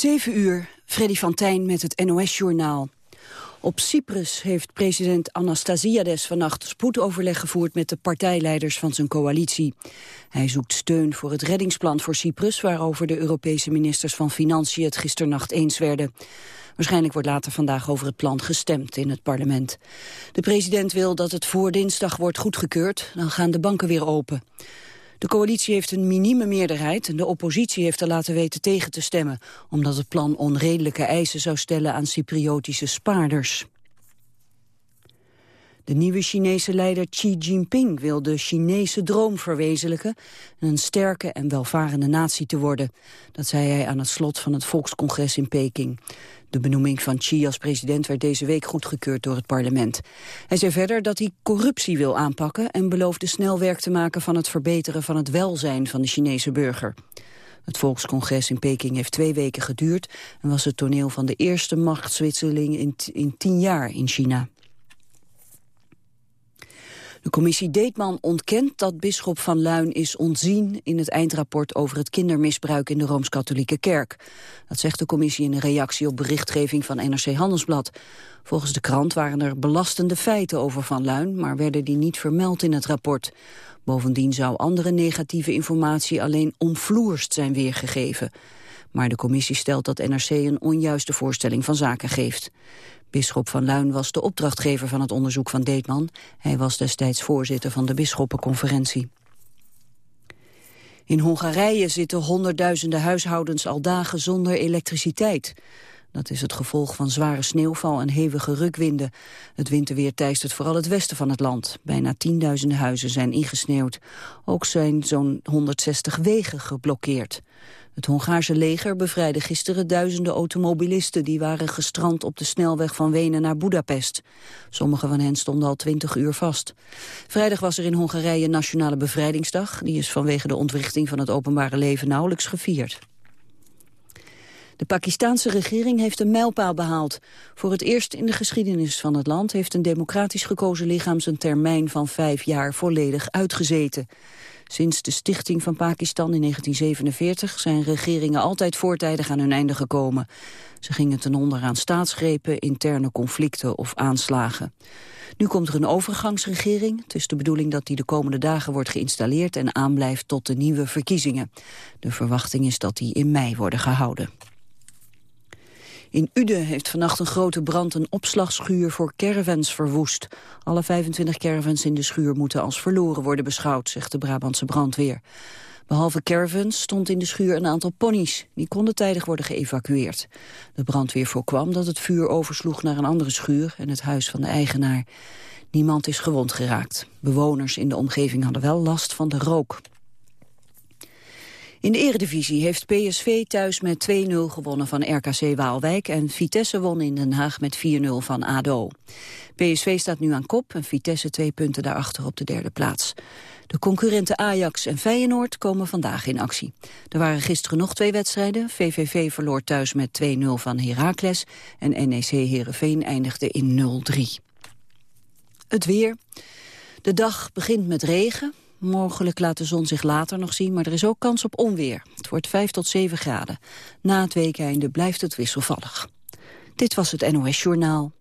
7 uur, Freddy van Tijn met het NOS-journaal. Op Cyprus heeft president Anastasiades vannacht spoedoverleg gevoerd met de partijleiders van zijn coalitie. Hij zoekt steun voor het reddingsplan voor Cyprus, waarover de Europese ministers van Financiën het gisternacht eens werden. Waarschijnlijk wordt later vandaag over het plan gestemd in het parlement. De president wil dat het voor dinsdag wordt goedgekeurd, dan gaan de banken weer open. De coalitie heeft een minieme meerderheid en de oppositie heeft er laten weten tegen te stemmen, omdat het plan onredelijke eisen zou stellen aan Cypriotische spaarders. De nieuwe Chinese leider Xi Jinping wil de Chinese droom verwezenlijken... een sterke en welvarende natie te worden. Dat zei hij aan het slot van het Volkscongres in Peking. De benoeming van Xi als president werd deze week goedgekeurd door het parlement. Hij zei verder dat hij corruptie wil aanpakken... en beloofde snel werk te maken van het verbeteren van het welzijn van de Chinese burger. Het volkscongres in Peking heeft twee weken geduurd... en was het toneel van de eerste machtswisseling in, in tien jaar in China. De commissie Deetman ontkent dat bisschop van Luin is ontzien in het eindrapport over het kindermisbruik in de Rooms-Katholieke Kerk. Dat zegt de commissie in een reactie op berichtgeving van NRC Handelsblad. Volgens de krant waren er belastende feiten over Van Luin, maar werden die niet vermeld in het rapport. Bovendien zou andere negatieve informatie alleen omvloerst zijn weergegeven. Maar de commissie stelt dat NRC een onjuiste voorstelling van zaken geeft. Bisschop van Luin was de opdrachtgever van het onderzoek van Deetman. Hij was destijds voorzitter van de bisschoppenconferentie. In Hongarije zitten honderdduizenden huishoudens al dagen zonder elektriciteit. Dat is het gevolg van zware sneeuwval en hevige rukwinden. Het winterweer teistert vooral het westen van het land. Bijna tienduizenden huizen zijn ingesneeuwd. Ook zijn zo'n 160 wegen geblokkeerd. Het Hongaarse leger bevrijdde gisteren duizenden automobilisten... die waren gestrand op de snelweg van Wenen naar Budapest. Sommige van hen stonden al twintig uur vast. Vrijdag was er in Hongarije Nationale Bevrijdingsdag. Die is vanwege de ontwrichting van het openbare leven nauwelijks gevierd. De Pakistanse regering heeft een mijlpaal behaald. Voor het eerst in de geschiedenis van het land heeft een democratisch gekozen lichaam zijn termijn van vijf jaar volledig uitgezeten. Sinds de stichting van Pakistan in 1947 zijn regeringen altijd voortijdig aan hun einde gekomen. Ze gingen ten onder aan staatsgrepen, interne conflicten of aanslagen. Nu komt er een overgangsregering. Het is de bedoeling dat die de komende dagen wordt geïnstalleerd en aanblijft tot de nieuwe verkiezingen. De verwachting is dat die in mei worden gehouden. In Uden heeft vannacht een grote brand een opslagschuur voor caravans verwoest. Alle 25 caravans in de schuur moeten als verloren worden beschouwd, zegt de Brabantse brandweer. Behalve caravans stond in de schuur een aantal ponies. Die konden tijdig worden geëvacueerd. De brandweer voorkwam dat het vuur oversloeg naar een andere schuur en het huis van de eigenaar. Niemand is gewond geraakt. Bewoners in de omgeving hadden wel last van de rook. In de eredivisie heeft PSV thuis met 2-0 gewonnen van RKC Waalwijk... en Vitesse won in Den Haag met 4-0 van ADO. PSV staat nu aan kop en Vitesse twee punten daarachter op de derde plaats. De concurrenten Ajax en Feyenoord komen vandaag in actie. Er waren gisteren nog twee wedstrijden. VVV verloor thuis met 2-0 van Heracles... en NEC Heerenveen eindigde in 0-3. Het weer. De dag begint met regen, Mogelijk laat de zon zich later nog zien, maar er is ook kans op onweer. Het wordt 5 tot 7 graden. Na het weekeinde blijft het wisselvallig. Dit was het NOS Journaal.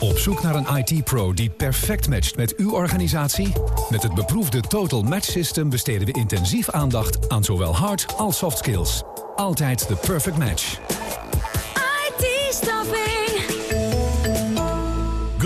Op zoek naar een IT-pro die perfect matcht met uw organisatie? Met het beproefde Total Match System besteden we intensief aandacht aan zowel hard als soft skills. Altijd de perfect match.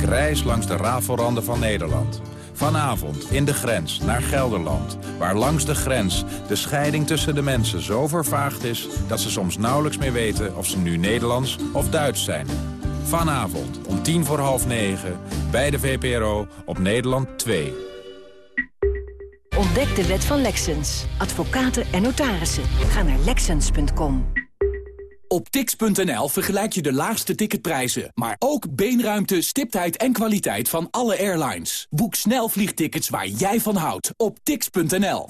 reis langs de rafelranden van Nederland. Vanavond in de grens naar Gelderland. Waar langs de grens de scheiding tussen de mensen zo vervaagd is... dat ze soms nauwelijks meer weten of ze nu Nederlands of Duits zijn. Vanavond om tien voor half negen bij de VPRO op Nederland 2. Ontdek de wet van Lexens. Advocaten en notarissen. Ga naar Lexens.com. Op tix.nl vergelijk je de laagste ticketprijzen, maar ook beenruimte, stiptheid en kwaliteit van alle airlines. Boek snel vliegtickets waar jij van houdt op tix.nl.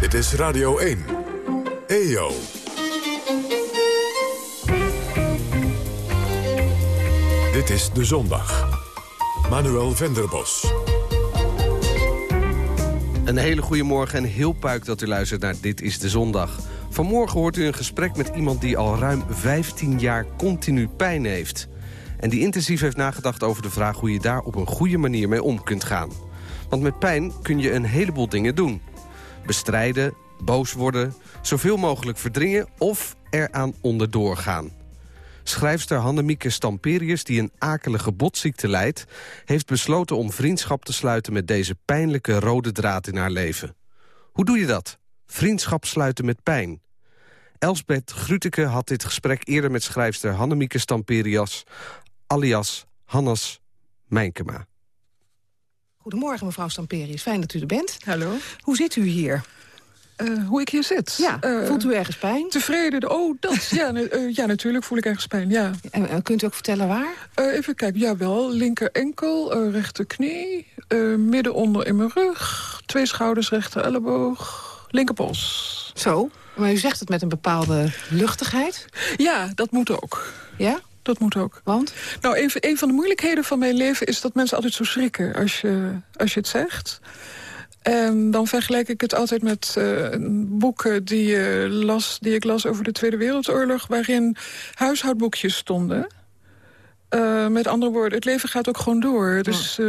Dit is Radio 1. EO. Dit is De Zondag. Manuel Venderbos. Een hele goede morgen en heel puik dat u luistert naar Dit is de Zondag. Vanmorgen hoort u een gesprek met iemand die al ruim 15 jaar continu pijn heeft. En die intensief heeft nagedacht over de vraag hoe je daar op een goede manier mee om kunt gaan. Want met pijn kun je een heleboel dingen doen. Bestrijden, boos worden, zoveel mogelijk verdringen of eraan onderdoor gaan. Schrijfster Hannemieke Stamperius, die een akelige botziekte leidt... heeft besloten om vriendschap te sluiten met deze pijnlijke rode draad in haar leven. Hoe doe je dat? Vriendschap sluiten met pijn. Elsbeth Gruteke had dit gesprek eerder met schrijfster Hannemieke Stamperius... alias Hannes Mijnkema. Goedemorgen, mevrouw Stamperius. Fijn dat u er bent. Hallo. Hoe zit u hier? Uh, hoe ik hier zit? Ja, uh, voelt u ergens pijn? Tevreden. Oh, dat. ja, uh, ja, natuurlijk voel ik ergens pijn, ja. En kunt u ook vertellen waar? even kijken, jawel. Linker enkel, rechter knie, midden onder in mijn rug... twee schouders, rechter elleboog, linkerpols. Zo, maar u zegt het met een bepaalde luchtigheid? Ja, dat moet ook. Ja? Dat moet ook. Want? Nou, een, een van de moeilijkheden van mijn leven is dat mensen altijd zo schrikken als je, als je het zegt... En dan vergelijk ik het altijd met uh, boeken die, uh, las, die ik las over de Tweede Wereldoorlog... waarin huishoudboekjes stonden. Uh, met andere woorden, het leven gaat ook gewoon door. Dus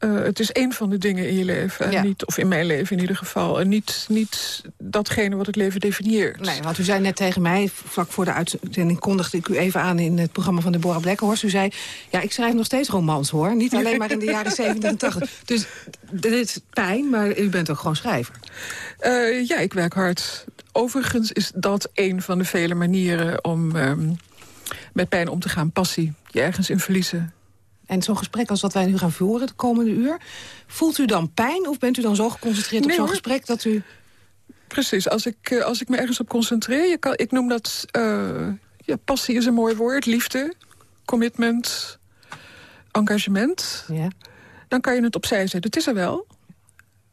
uh, het is één van de dingen in je leven. En niet, of in mijn leven in ieder geval. En niet, niet datgene wat het leven definieert. Nee, want u zei net tegen mij, vlak voor de uitzending kondigde ik u even aan in het programma van Deborah Blekkenhorst. U zei, ja, ik schrijf nog steeds romans hoor. Niet alleen maar in de jaren 70 en 80. Dus dit is pijn, maar u bent ook gewoon schrijver. Uh, ja, ik werk hard. Overigens is dat een van de vele manieren om um, met pijn om te gaan. Passie, je ergens in verliezen. En zo'n gesprek als wat wij nu gaan voeren de komende uur... voelt u dan pijn of bent u dan zo geconcentreerd nee, op zo'n gesprek dat u... Precies, als ik, als ik me ergens op concentreer... Je kan, ik noem dat... Uh, ja, passie is een mooi woord, liefde, commitment, engagement... Ja. dan kan je het opzij zetten. Het is er wel,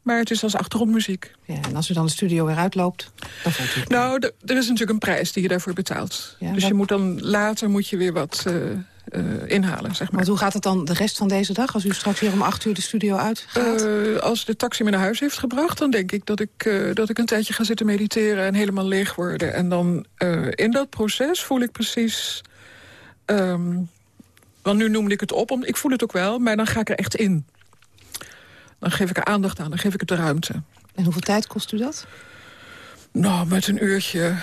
maar het is als achtergrondmuziek. Ja, en als u dan de studio weer uitloopt, dan voelt u het Nou, er is natuurlijk een prijs die je daarvoor betaalt. Ja, dus wat... je moet dan later moet je weer wat... Uh, uh, inhalen, zeg maar. Want hoe gaat het dan de rest van deze dag... als u straks weer om acht uur de studio uitgaat? Uh, als de taxi me naar huis heeft gebracht... dan denk ik dat ik, uh, dat ik een tijdje ga zitten mediteren... en helemaal leeg worden. En dan in dat proces voel ik precies... Um, want nu noemde ik het op, om, ik voel het ook wel... maar dan ga ik er echt in. Dan geef ik er aandacht aan, dan geef ik het de ruimte. En hoeveel tijd kost u dat? Nou, met een uurtje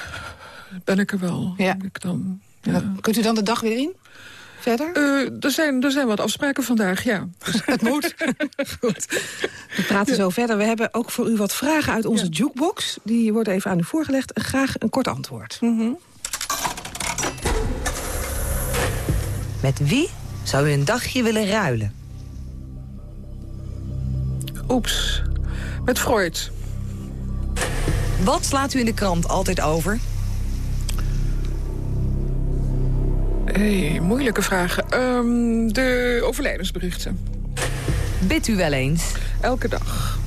ben ik er wel. Ja. Ik dan, ja. Kunt u dan de dag weer in? Verder? Uh, er, zijn, er zijn wat afspraken vandaag, ja. Dus het moet. Goed. We praten ja. zo verder. We hebben ook voor u wat vragen uit onze ja. jukebox. Die worden even aan u voorgelegd. Graag een kort antwoord. Mm -hmm. Met wie zou u een dagje willen ruilen? Oeps. Met Freud. Wat slaat u in de krant altijd over? Hey, moeilijke vragen. Um, de overlijdensberichten. Bidt u wel eens? Elke dag.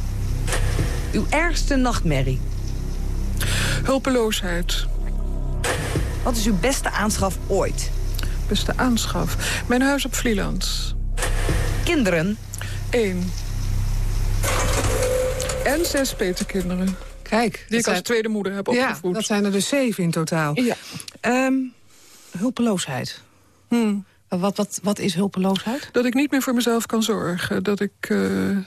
Uw ergste nachtmerrie? Hulpeloosheid. Wat is uw beste aanschaf ooit? Beste aanschaf? Mijn huis op Vlieland. Kinderen? Eén. En zes peterkinderen. Kijk. Die ik zijn... als tweede moeder heb opgevoed. Ja, dat zijn er dus zeven in totaal. Ja. Um, hulpeloosheid. Hmm. Wat, wat, wat is hulpeloosheid? Dat ik niet meer voor mezelf kan zorgen. Dat ik... Uh,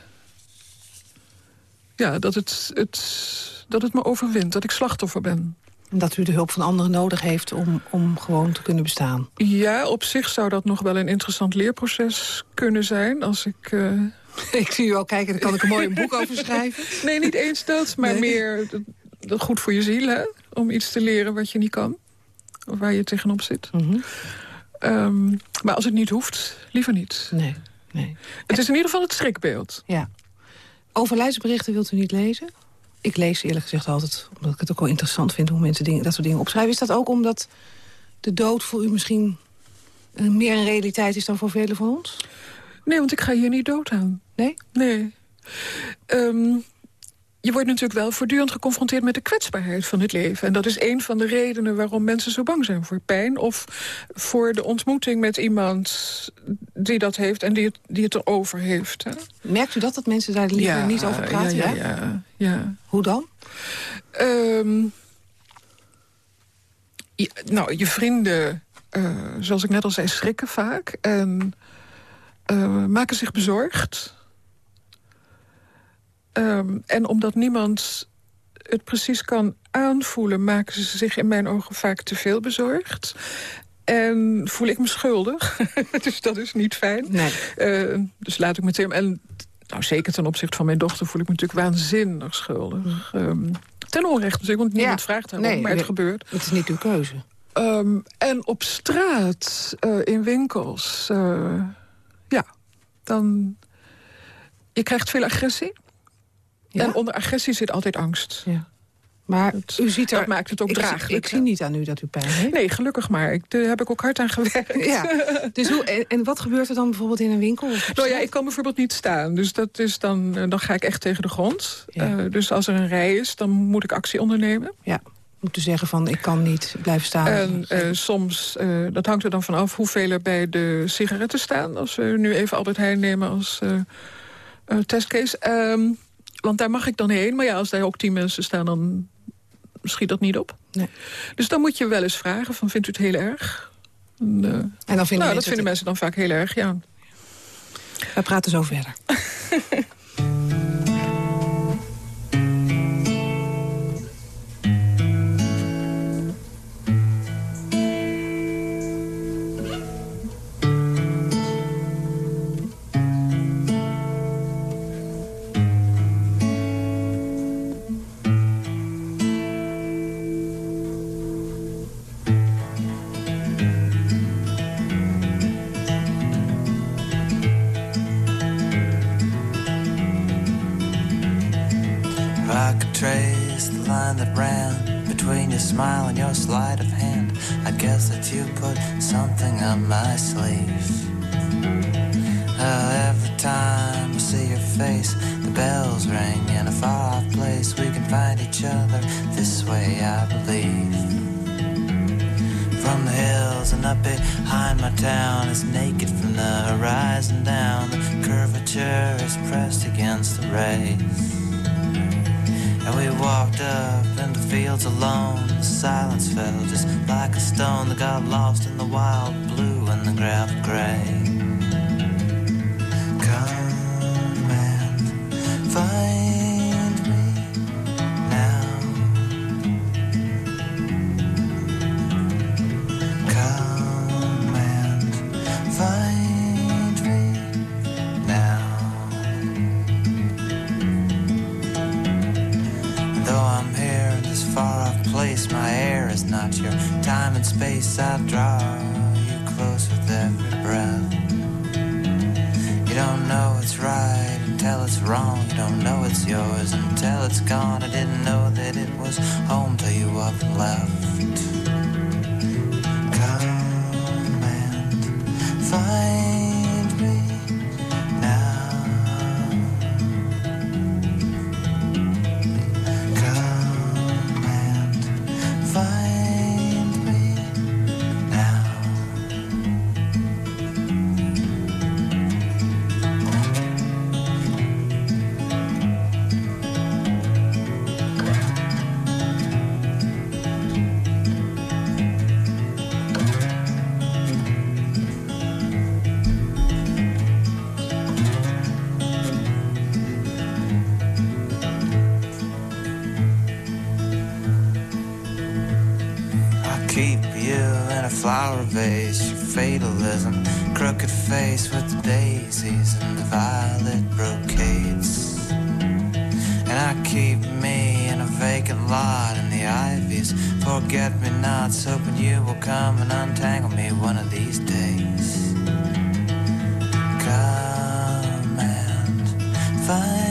ja, dat het, het, dat het me overwint. Dat ik slachtoffer ben. En dat u de hulp van anderen nodig heeft om, om gewoon te kunnen bestaan. Ja, op zich zou dat nog wel een interessant leerproces kunnen zijn. Als ik... Uh... ik zie u al kijken, daar kan ik een mooi boek over schrijven. Nee, niet eens dat, maar nee. meer goed voor je ziel, hè? Om iets te leren wat je niet kan. Waar je tegenop zit. Mhm. Ehm, maar als het niet hoeft, liever niet. Nee, nee. Het is in ieder geval het schrikbeeld. Ja. Overlijdsberichten wilt u niet lezen? Ik lees eerlijk gezegd altijd, omdat ik het ook wel interessant vind... hoe mensen dingen, dat soort dingen opschrijven. Is dat ook omdat de dood voor u misschien eh, meer een realiteit is dan voor velen van ons? Nee, want ik ga hier niet dood aan. Nee? Nee. Ehm, je wordt natuurlijk wel voortdurend geconfronteerd met de kwetsbaarheid van het leven. En dat is een van de redenen waarom mensen zo bang zijn voor pijn... of voor de ontmoeting met iemand die dat heeft en die het, die het erover heeft. Hè? Merkt u dat, dat mensen daar liever Ja, niet over praten? Ja, ja, ja, ja. Hoe dan? Ehm, je- nou, je vrienden, eh, zoals ik net al zei, schrikken vaak. En eh, maken zich bezorgd. Ehm, en omdat niemand het precies kan aanvoelen... maken ze zich in mijn ogen vaak te veel bezorgd. En voel ik me schuldig. dus dat is niet fijn. Nee. Eh, dus laat ik meteen... En nou, zeker ten opzichte van mijn dochter voel ik me natuurlijk waanzinnig schuldig. Ehm, ten onrechte natuurlijk, want niemand Ja. vraagt daarom, Nee, maar het nee. gebeurt. Het is niet uw keuze. Ehm, en op straat, eh, in winkels, eh, ja, dan... Je krijgt veel agressie. Ja? En onder agressie zit altijd angst. Ja. Maar u ziet er... dat maakt het ook ik, draaglijk, Ik zie niet aan u dat u pijn heeft. Nee, gelukkig maar. Ik, daar heb ik ook hard aan gewerkt. Ja. Dus hoe, en, en wat gebeurt er dan bijvoorbeeld in een winkel? Nou ja, ik kan bijvoorbeeld niet staan. Dus dat is dan, eh, dan ga ik echt tegen de grond. Ja. Eh, dus als er een rij is, dan moet ik actie ondernemen. Ja, moet u zeggen van ik kan niet blijven staan. En eh, soms, dat hangt er dan vanaf hoeveel er bij de sigaretten staan. Als we nu even Albert Heijn nemen als eh, testcase. Ehm, want daar mag ik dan heen. Maar ja, als daar ook tien mensen staan, dan schiet dat niet op. Nee. Dus dan moet je wel eens vragen van, vindt u het heel erg? En, eh, en dan vinden nou, dat vinden het- mensen dan vaak heel erg, ja. We praten zo verder. sleight of hand, I guess that you put something on my sleeve. Uh, every time I see your face, the bells ring in a far off place. We can find each other this way, I believe. From the hills and up behind my town is naked from the horizon down. The curvature is pressed against the rays. And we walked up in the fields alone. The silence fell just like a stone that got lost in the wild blue and the gravel gray. Come hoping you will come and untangle me one of these days. Come and find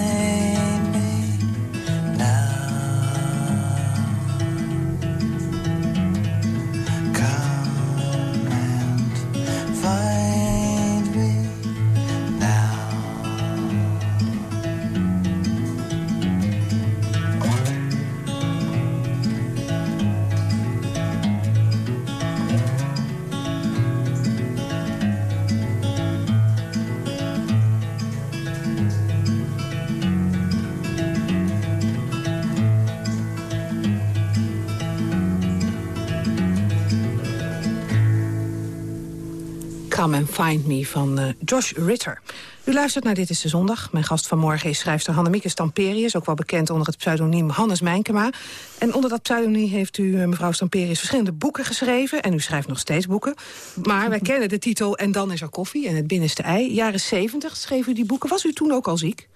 Find Me van eh, Josh Ritter. U luistert naar Dit is de Zondag. Mijn gast vanmorgen is schrijfster Hannemieke Stamperius... ook wel bekend onder het pseudoniem Hannes Mijnkema. En onder dat pseudoniem heeft u, eh, mevrouw Stamperius... verschillende boeken geschreven. En u schrijft nog steeds boeken. Maar wij kennen de titel En dan is er koffie en het binnenste ei. Jaren 70 schreef u die boeken. Was u toen ook al ziek?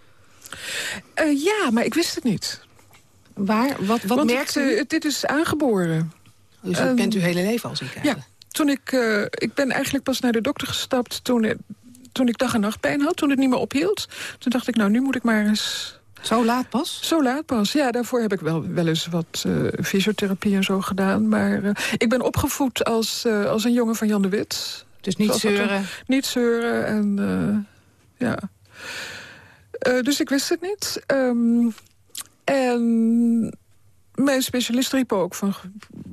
Eh, ja, maar ik wist het niet. Waar? Wat, wat merkte u? dit is aangeboren. Dus Ehm, u bent uw hele leven al ziek eigenlijk? Ja, toen ik, eh, ik ben eigenlijk pas naar de dokter gestapt toen, eh, toen ik dag en nachtpijn had. Toen het niet meer ophield. Toen dacht ik, nou, nu moet ik maar eens... Zo laat pas? Zo laat pas, ja. Daarvoor heb ik wel, wel eens wat eh, fysiotherapie en zo gedaan. Maar ik ben opgevoed als, als een jongen van Jan de Wit. Dus niet Zoals zeuren? Niet zeuren en ja... Dus ik wist het niet. Ehm, en mijn specialist riep ook van...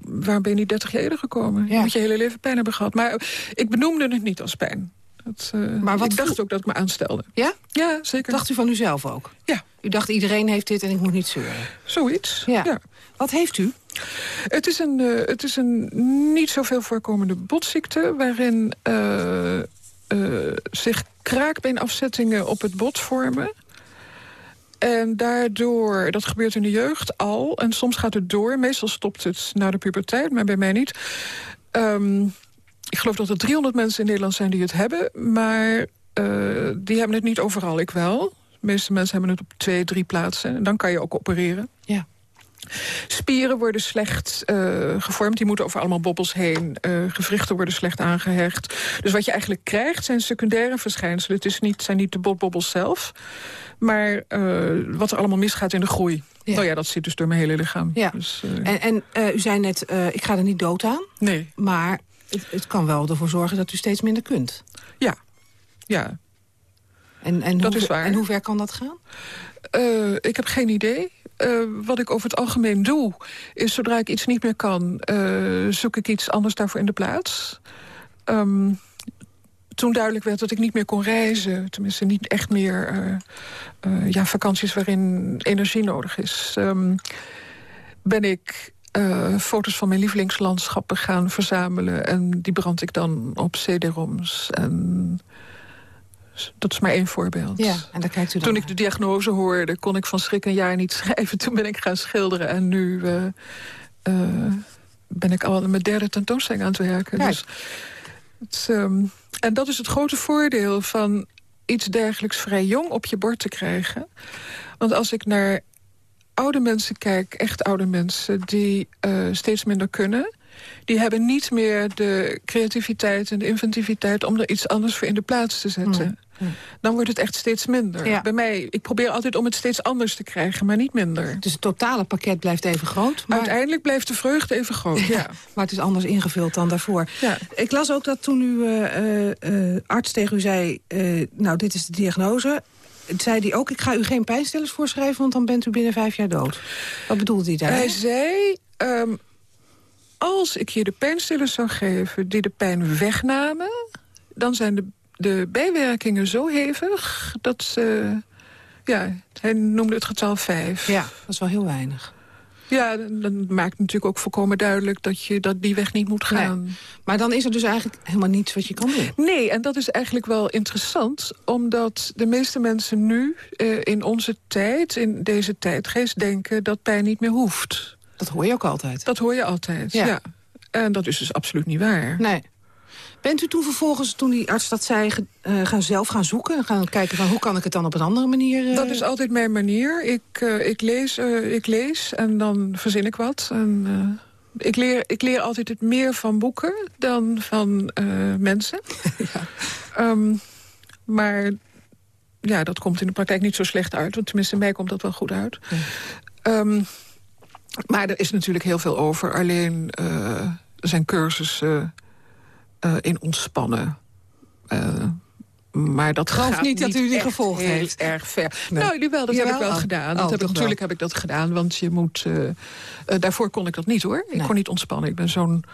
waarom ben je niet 30 jaar eerder gekomen? Je moet je hele leven pijn hebben gehad. Maar ik benoemde het niet als pijn. Het, eh, Maar wat ik dacht ook dat ik me aanstelde. Ja? Ja, zeker. Dacht u van uzelf ook? Ja. U dacht iedereen heeft dit en ik moet niet zeuren? Zoiets, Ja. ja. Wat heeft u? Het is een, eh, het is een niet zoveel voorkomende botziekte... waarin eh, zich kraakbeenafzettingen op het bot vormen. En daardoor, dat gebeurt in de jeugd al... en soms gaat het door, meestal stopt het na de puberteit... maar bij mij niet. Ehm, ik geloof dat er 300 mensen in Nederland zijn die het hebben... maar eh, die hebben het niet overal, ik wel. De meeste mensen hebben het op twee, drie plaatsen. En dan kan je ook opereren. Ja. Spieren worden slecht eh, gevormd, die moeten over allemaal bobbels heen. Eh, gewrichten worden slecht aangehecht. Dus wat je eigenlijk krijgt zijn secundaire verschijnselen. Het is niet, zijn niet de botbobbels zelf, maar eh, wat er allemaal misgaat in de groei. Ja. Nou ja, dat zit dus door mijn hele lichaam. Ja. Dus, En, en u zei net, ik ga er niet dood aan. Nee. Maar het, het kan wel ervoor zorgen dat u steeds minder kunt. Ja, ja. En, en Dat hoe, is waar. En hoe ver kan dat gaan? Ik heb geen idee. Eh, wat ik over het algemeen doe, is zodra ik iets niet meer kan... eh, zoek ik iets anders daarvoor in de plaats. Ehm, toen duidelijk werd dat ik niet meer kon reizen... tenminste niet echt meer eh, ja, vakanties waarin energie nodig is... ehm, ben ik foto's van mijn lievelingslandschappen gaan verzamelen... en die brand ik dan op CD-ROMs. En dat is maar één voorbeeld. Ja, en daar kijkt u dan Toen ik de diagnose hoorde, kon ik van schrik een jaar niet schrijven. Toen ben ik gaan schilderen en nu eh, eh, ben ik al aan mijn derde tentoonstelling aan het werken. Kijk. Dus het, ehm, en dat is het grote voordeel van iets dergelijks vrij jong op je bord te krijgen. Want als ik naar oude mensen kijk, echt oude mensen... die eh, steeds minder kunnen... die hebben niet meer de creativiteit en de inventiviteit... om er iets anders voor in de plaats te zetten. Dan wordt het echt steeds minder. Ja. Bij mij, ik probeer altijd om het steeds anders te krijgen, maar niet minder. Dus het totale pakket blijft even groot. Maar, Uiteindelijk blijft de vreugde even groot, ja. maar het is anders ingevuld dan daarvoor. Ja. Ik las ook dat toen uw eh, eh, arts tegen u zei... eh, nou, dit is de diagnose... zei hij ook, ik ga u geen pijnstillers voorschrijven... want dan bent u binnen vijf jaar dood. Wat bedoelde hij daar? Hij zei, ehm, als ik je de pijnstillers zou geven die de pijn wegnamen... dan zijn de, de bijwerkingen zo hevig dat ze... Ja, hij noemde het getal vijf. Ja, dat is wel heel weinig. Ja, dan maakt natuurlijk ook volkomen duidelijk... dat je dat die weg niet moet gaan. Maar dan is er dus eigenlijk helemaal niets wat je kan doen. Nee, en dat is eigenlijk wel interessant... omdat de meeste mensen nu eh, in onze tijd, in deze tijdgeest... denken dat pijn niet meer hoeft. Dat hoor je ook altijd. Dat hoor je altijd, Ja. ja. En dat is dus absoluut niet waar. Nee. Bent u toen vervolgens, toen die arts dat zei, eh, gaan zelf gaan zoeken? Gaan kijken van hoe kan ik het dan op een andere manier... eh, Dat is altijd mijn manier. Ik, eh, ik, lees, ik lees en dan verzin ik wat. En, ik, leer, ik leer altijd het meer van boeken dan van mensen. Ehm, maar ja, dat komt in de praktijk niet zo slecht uit. Want tenminste, mij komt dat wel goed uit. Ehm, maar er is natuurlijk heel veel over. Alleen er zijn cursussen eh, in ontspannen. Eh, maar dat Geloof niet dat u die gevolgd heeft. erg ver. Nee. Nou, jawel, dat heb ik wel Oh. gedaan. Oh, Dat heb ik, natuurlijk heb ik dat gedaan, want je moet... eh, daarvoor kon ik dat niet, hoor. Ik Nee. kon niet ontspannen. Ik ben zo'n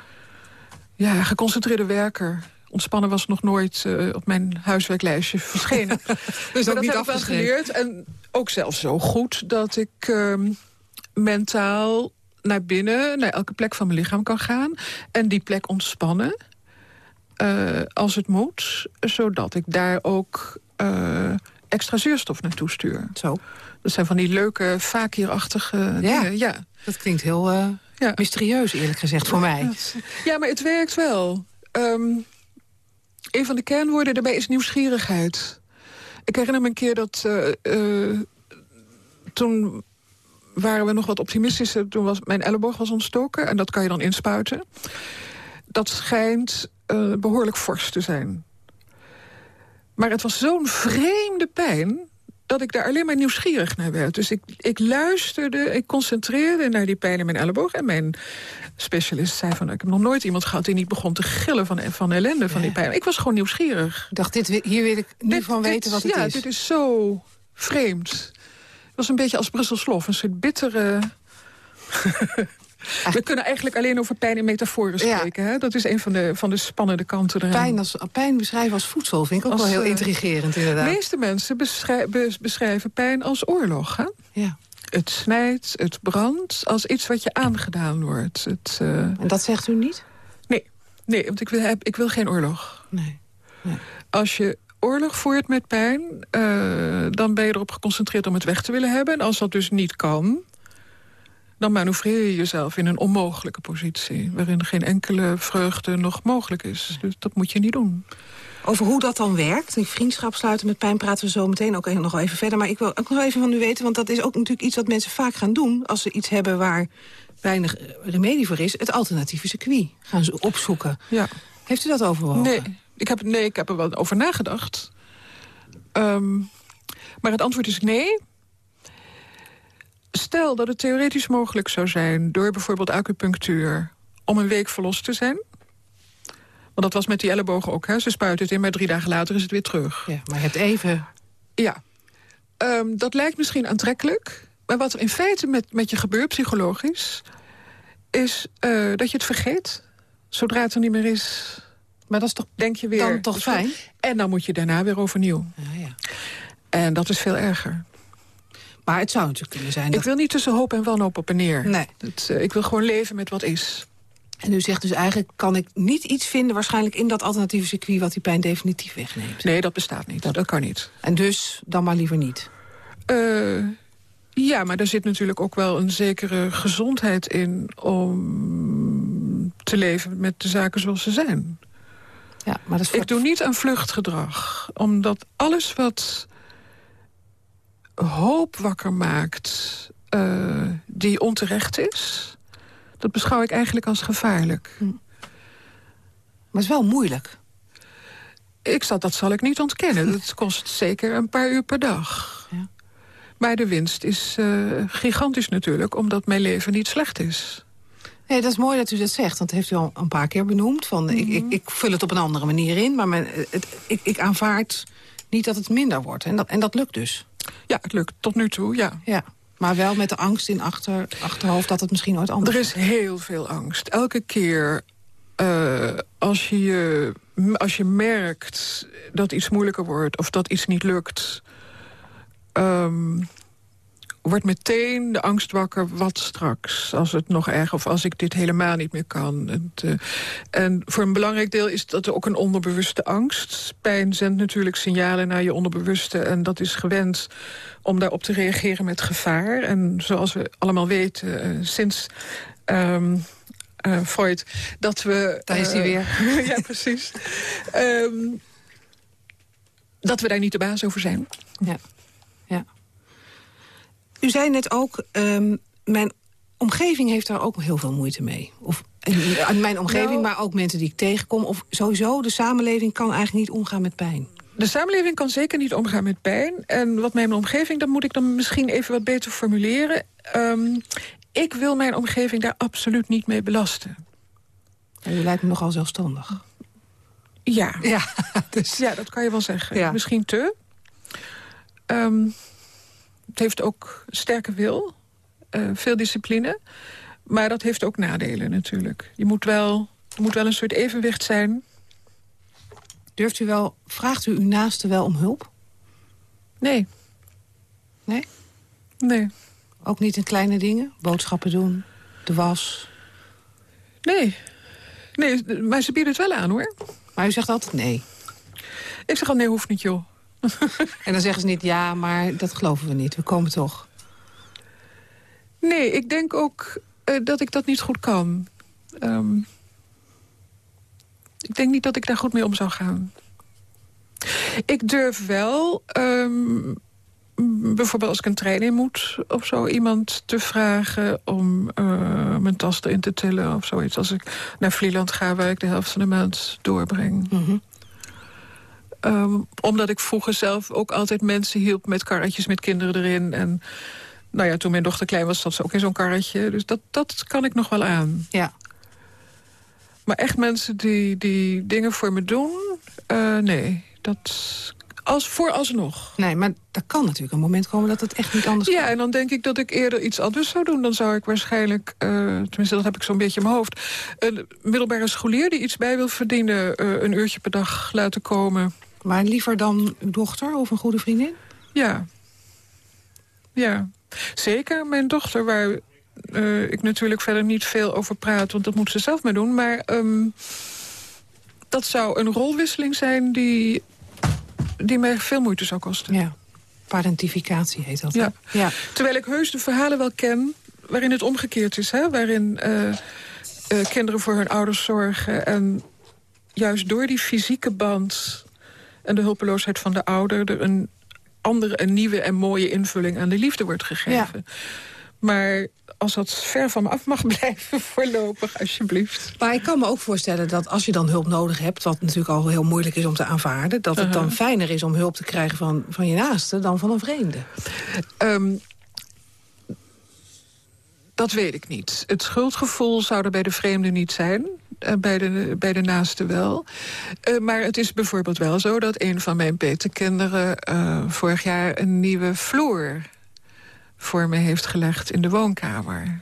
ja, geconcentreerde werker. Ontspannen was nog nooit op mijn huiswerklijstje verschenen. Dus dat niet heb ik wel geleerd. En ook zelfs zo goed dat ik ehm, mentaal naar binnen, naar elke plek van mijn lichaam kan gaan. En die plek ontspannen, eh, als het moet. Zodat ik daar ook eh, extra zuurstof naartoe stuur. Zo. Dat zijn van die leuke, vaak hierachtige dingen. Ja. Dat klinkt heel eh, Ja. mysterieus, eerlijk gezegd, voor mij. Ja, maar het werkt wel. Ehm, een van de kernwoorden daarbij is nieuwsgierigheid. Ik herinner me een keer dat... toen waren we nog wat optimistischer. Toen was mijn elleboog was ontstoken. En dat kan je dan inspuiten. Dat schijnt eh, behoorlijk fors te zijn. Maar het was zo'n vreemde pijn dat ik daar alleen maar nieuwsgierig naar werd. Dus ik, ik luisterde, ik concentreerde naar die pijn in mijn elleboog. En mijn specialist zei van... ik heb nog nooit iemand gehad die niet begon te gillen van, van ellende van die pijn. Ik was gewoon nieuwsgierig. Ik dacht, dit, hier wil ik nu Dit- van dit- weten wat het ja, is. dit is zo vreemd. Het was een beetje als Brussels lof, een soort bittere... We kunnen eigenlijk alleen over pijn in metaforen Ja. spreken. Hè? Dat is een van de, van de spannende kanten eraan. Pijn, als, pijn beschrijven als voedsel vind ik ook Als, wel heel eh, intrigerend, De inderdaad. meeste mensen beschrij- bes- beschrijven pijn als oorlog. Hè? Ja. Het snijdt, het brandt, als iets wat je aangedaan wordt. Het, eh, En dat zegt u niet? Nee, nee want ik wil, heb, ik wil geen oorlog. Nee. Als je oorlog voert met pijn, eh, dan ben je erop geconcentreerd om het weg te willen hebben. En als dat dus niet kan, dan manoeuvreer je jezelf in een onmogelijke positie... waarin geen enkele vreugde nog mogelijk is. Dus dat moet je niet doen. Over hoe dat dan werkt, die vriendschap sluiten met pijn... praten we zo meteen ook nog even verder. Maar ik wil ook nog even van u weten, want dat is ook natuurlijk iets... wat mensen vaak gaan doen als ze iets hebben waar weinig eh, remedie voor is. Het alternatieve circuit gaan ze opzoeken. Ja. Heeft u dat overwogen? Nee, ik heb, nee, ik heb er wel over nagedacht. Ehm, maar het antwoord is nee. Stel dat het theoretisch mogelijk zou zijn... door bijvoorbeeld acupunctuur om een week verlost te zijn. Want dat was met die ellebogen ook. Hè? Ze spuiten het in, maar drie dagen later is het weer terug. Ja, maar je hebt even... Ja, Ehm, dat lijkt misschien aantrekkelijk. Maar wat er in feite met, met je gebeurt, psychologisch... is eh, dat je het vergeet. Zodra het er niet meer is... Maar dat is toch denk je weer... dan toch fijn? En dan moet je daarna weer overnieuw. Ja, ja. En dat is veel erger. Maar het zou natuurlijk kunnen zijn Ik dat... wil niet tussen hoop en wanhoop op en neer. Nee. Het, eh, ik wil gewoon leven met wat is. En u zegt dus eigenlijk, kan ik niet iets vinden... waarschijnlijk in dat alternatieve circuit wat die pijn definitief wegneemt. Nee, dat bestaat niet. Dat kan niet. En dus dan maar liever niet. Eh, ja, maar er zit natuurlijk ook wel een zekere gezondheid in... om te leven met de zaken zoals ze zijn. Ja, maar dat is Ik doe niet aan vluchtgedrag. Omdat alles wat hoop wakker maakt... eh, die onterecht is... dat beschouw ik eigenlijk als gevaarlijk. Maar het is wel moeilijk. Ik zal, dat zal ik niet ontkennen. Dat kost zeker een paar uur per dag. Ja. Maar de winst is eh, gigantisch natuurlijk... omdat mijn leven niet slecht is. Nee, dat is mooi dat u dat zegt, want dat heeft u al een paar keer benoemd. Van, ik, ik, ik vul het op een andere manier in, maar mijn, het, ik, ik aanvaard niet dat het minder wordt. En dat, en dat lukt dus. Ja, het lukt tot nu toe, ja. Ja. Maar wel met de angst in achter, achterhoofd dat het misschien ooit anders Er is heel veel angst. Elke keer eh, als, je, je- als je merkt dat iets moeilijker wordt... of dat iets niet lukt... ehm, wordt meteen de angst wakker, wat straks? Als het nog erger, of als ik dit helemaal niet meer kan. Het, eh, en voor een belangrijk deel is dat ook een onderbewuste angst. Pijn zendt natuurlijk signalen naar je onderbewuste... en dat is gewend om daarop te reageren met gevaar. En zoals we allemaal weten, eh, sinds... eh, Freud, dat we... Daar is hij weer. ja, precies. Ehm, dat we daar niet de baas over zijn. Ja. U zei net ook, ehm, mijn omgeving heeft daar ook heel veel moeite mee. Of in mijn omgeving, Nou- maar ook mensen die ik tegenkom. Of sowieso, de samenleving kan eigenlijk niet omgaan met pijn. De samenleving kan zeker niet omgaan met pijn. En wat mijn omgeving, dat moet ik dan misschien even wat beter formuleren. Ehm, ik wil mijn omgeving daar absoluut niet mee belasten. Ja, u lijkt me nogal zelfstandig. Ja, Ja, dus, ja dat kan je wel zeggen. Ja. Misschien te. Ehm, het heeft ook sterke wil, eh, veel discipline. Maar dat heeft ook nadelen natuurlijk. Je moet wel, er moet wel een soort evenwicht zijn. Durft u wel, vraagt u uw naaste wel om hulp? Nee, Nee? nee, Ook niet in kleine dingen? Boodschappen doen, de was. nee. Nee, maar ze bieden het wel aan hoor. Maar u zegt altijd nee. Ik zeg al, nee, hoeft niet joh. En dan zeggen ze niet ja, maar dat geloven we niet. We komen toch. Nee, ik denk ook eh, dat ik dat niet goed kan. Ehm, ik denk niet dat ik daar goed mee om zou gaan. Ik durf wel, ehm, bijvoorbeeld als ik een trein in moet... of zo, iemand te vragen om eh, mijn tas erin te tillen of zoiets. Als ik naar Vlieland ga, waar ik de helft van de maand doorbreng. Ehm, omdat ik vroeger zelf ook altijd mensen hielp met karretjes met kinderen erin. En nou ja, toen mijn dochter klein was, zat ze ook in zo'n karretje. Dus dat, dat kan ik nog wel aan. Ja. Maar echt mensen die, die dingen voor me doen, eh, nee. Dat als vooralsnog. Nee, maar er kan natuurlijk een moment komen dat het echt niet anders Ja, en dan denk ik dat ik eerder iets anders zou doen. Dan zou ik waarschijnlijk, eh, tenminste dat heb ik zo'n beetje in mijn hoofd... een middelbare scholier die iets bij wil verdienen... eh, een uurtje per dag laten komen. Maar liever dan uw dochter of een goede vriendin? Ja. Ja. Zeker mijn dochter, waar eh, ik natuurlijk verder niet veel over praat... want dat moet ze zelf maar doen. Maar ehm, dat zou een rolwisseling zijn die, die mij veel moeite zou kosten. Ja. Parentificatie heet dat. Ja. ja. Terwijl ik heus de verhalen wel ken waarin het omgekeerd is. Hè? Waarin eh, eh, kinderen voor hun ouders zorgen. En juist door die fysieke band en de hulpeloosheid van de ouder... er een andere, een nieuwe en mooie invulling aan de liefde wordt gegeven. Maar als dat ver van me af mag blijven voorlopig, alsjeblieft. Maar ik kan me ook voorstellen dat als je dan hulp nodig hebt... wat natuurlijk al heel moeilijk is om te aanvaarden... dat het dan Uh-huh. fijner is om hulp te krijgen van, van je naaste... dan van een vreemde. Ehm, dat weet ik niet. Het schuldgevoel zou er bij de vreemde niet zijn. Eh, bij, de, bij de naaste wel. Eh, maar het is bijvoorbeeld wel zo dat een van mijn petekinderen... eh, vorig jaar een nieuwe vloer voor me heeft gelegd in de woonkamer.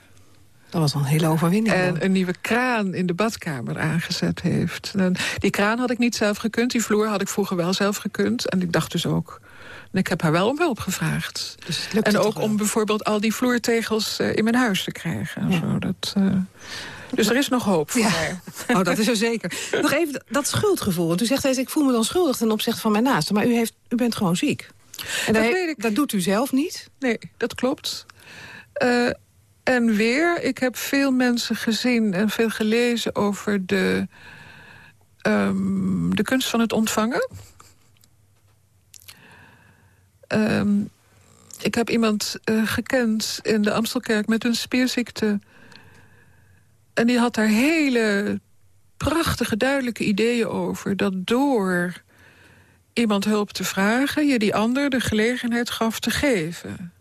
Dat was een hele overwinning. En een nieuwe kraan in de badkamer aangezet heeft. En die kraan had ik niet zelf gekund. Die vloer had ik vroeger wel zelf gekund. En ik dacht dus ook... En ik heb haar wel om hulp gevraagd. Dus en ook om bijvoorbeeld al die vloertegels in mijn huis te krijgen. Ja. Zo, dat, dus er is nog hoop voor Ja. mij. Oh, dat is er zeker. Nog even dat- schuldgevoel. Want u zegt steeds, ik voel me dan schuldig ten opzichte van mijn naaste. Maar u, heeft, u bent gewoon ziek. En Dat dat, weet ik. dat doet u zelf niet. Nee, dat klopt. Eh, en weer, ik heb veel mensen gezien en veel gelezen over de, ehm, de kunst van het ontvangen. Ehm, ik heb iemand eh, gekend in de Amstelkerk met een spierziekte. En die had daar hele prachtige, duidelijke ideeën over. Dat door iemand hulp te vragen... je die ander de gelegenheid gaf te geven.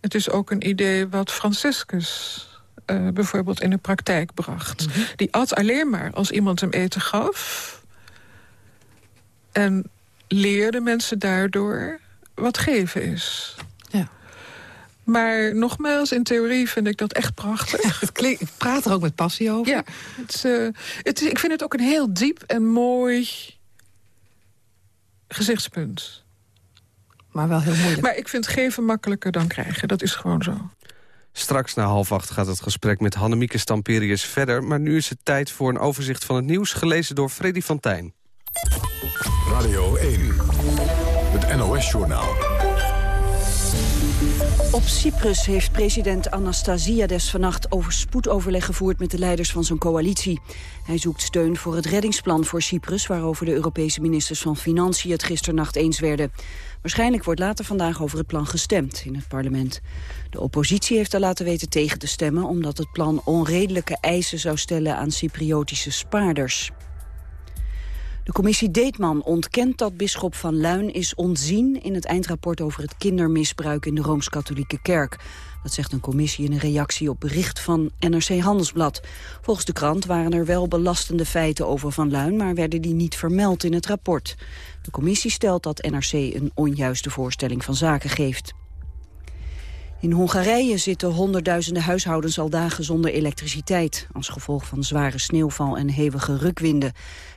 Het is ook een idee wat Franciscus eh, bijvoorbeeld in de praktijk bracht. Die at alleen maar als iemand hem eten gaf. En leerde mensen daardoor wat geven is. Ja. Maar nogmaals, in theorie vind ik dat echt prachtig. Het klinkt, ik praat er ook met passie over. Ja, het, is, eh, het is, ik vind het ook een heel diep en mooi gezichtspunt. Maar wel heel moeilijk. Maar ik vind geven makkelijker dan krijgen. Dat is gewoon zo. Straks na half acht gaat het gesprek met Hannemieke Stamperius verder... maar nu is het tijd voor een overzicht van het nieuws... gelezen door Freddy van Tijn. Radio 1, het NOS-journaal. Op Cyprus heeft president Anastasiades vannacht over spoedoverleg gevoerd met de leiders van zijn coalitie. Hij zoekt steun voor het reddingsplan voor Cyprus, waarover de Europese ministers van Financiën het gisternacht eens werden. Waarschijnlijk wordt later vandaag over het plan gestemd in het parlement. De oppositie heeft al laten weten tegen te stemmen, omdat het plan onredelijke eisen zou stellen aan Cypriotische spaarders. De commissie Deetman ontkent dat bisschop van Luin is ontzien... in het eindrapport over het kindermisbruik in de Rooms-Katholieke Kerk. Dat zegt een commissie in een reactie op bericht van NRC Handelsblad. Volgens de krant waren er wel belastende feiten over Van Luin... maar werden die niet vermeld in het rapport. De commissie stelt dat NRC een onjuiste voorstelling van zaken geeft. In Hongarije zitten honderdduizenden huishoudens al dagen zonder elektriciteit... als gevolg van zware sneeuwval en hevige rukwinden.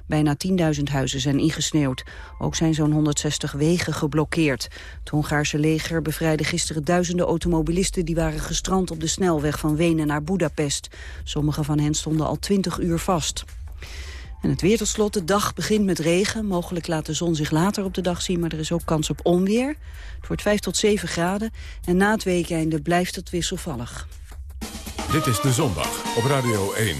Bijna 10.000 huizen zijn ingesneeuwd. Ook zijn zo'n 160 wegen geblokkeerd. Het Hongaarse leger bevrijdde gisteren duizenden automobilisten... die waren gestrand op de snelweg van Wenen naar Budapest. Sommige van hen stonden al 20 uur vast. En het weer tot slot. De dag begint met regen. Mogelijk laat de zon zich later op de dag zien, maar er is ook kans op onweer. Het wordt 5 tot 7 graden. En na het weekende blijft het wisselvallig. Dit is De Zondag op Radio 1.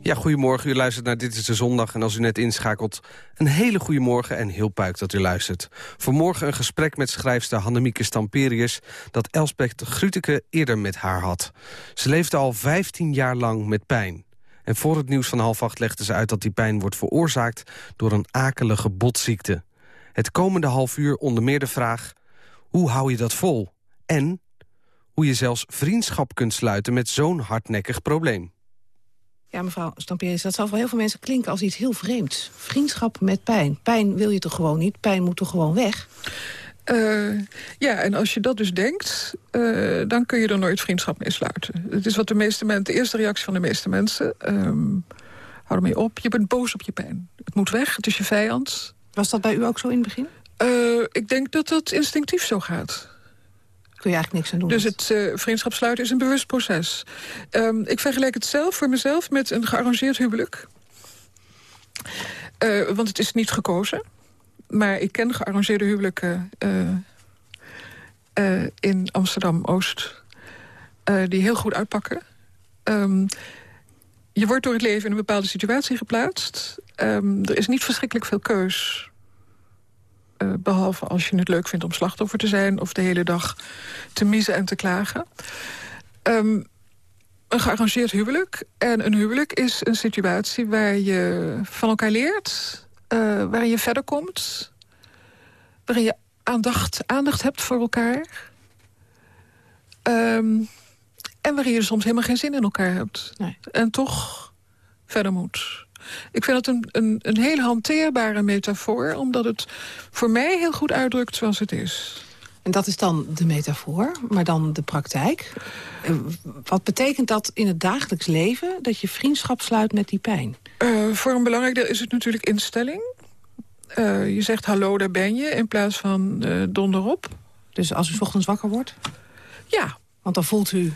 Ja, goedemorgen. U luistert naar Dit is de Zondag. En als u net inschakelt, een hele goede morgen en heel puik dat u luistert. Vanmorgen een gesprek met schrijfster Hannemieke Stamperius... dat Elspeth Gruteke eerder met haar had. Ze leefde al 15 jaar lang met pijn. En voor het nieuws van half acht legde ze uit dat die pijn wordt veroorzaakt... door een akelige botziekte. Het komende half uur onder meer de vraag... hoe hou je dat vol? En hoe je zelfs vriendschap kunt sluiten met zo'n hardnekkig probleem. Ja, mevrouw Stamperis, dat zal voor heel veel mensen klinken als iets heel vreemds. Vriendschap met pijn. Pijn wil je toch gewoon niet? Pijn moet toch gewoon weg? Uh, ja, en als je dat dus denkt, uh, dan kun je er nooit vriendschap mee sluiten. Het is wat de meeste mensen, de eerste reactie van de meeste mensen. Um, hou ermee op, je bent boos op je pijn. Het moet weg, het is je vijand. Was dat bij u ook zo in het begin? Uh, ik denk dat dat instinctief zo gaat. Kun je eigenlijk niks aan doen. Dus het vriendschap sluiten is een bewust proces. Um, ik vergelijk het zelf voor mezelf met een gearrangeerd huwelijk. Want het is niet gekozen. Maar ik ken gearrangeerde huwelijken uh, uh, in Amsterdam-Oost... Uh, die heel goed uitpakken. Um, je wordt door het leven in een bepaalde situatie geplaatst. Um, er is niet verschrikkelijk veel keus. behalve als je het leuk vindt om slachtoffer te zijn... of de hele dag te miezen en te klagen. Um, een gearrangeerd huwelijk. En een huwelijk is een situatie waar je van elkaar leert uh, waarin je verder komt. Waarin je aandacht, aandacht hebt voor elkaar. Um, en waarin je soms helemaal geen zin in elkaar hebt. Nee. En toch verder moet. Ik vind het een, een, een hele hanteerbare metafoor... omdat het voor mij heel goed uitdrukt zoals het is. En dat is dan de metafoor, maar dan de praktijk. Wat betekent dat in het dagelijks leven... dat je vriendschap sluit met die pijn? Uh, voor een belangrijk deel is het natuurlijk instelling. Uh, je zegt hallo, daar ben je, in plaats van uh, donderop. Dus als u ochtends wakker wordt? Ja. Want dan voelt u...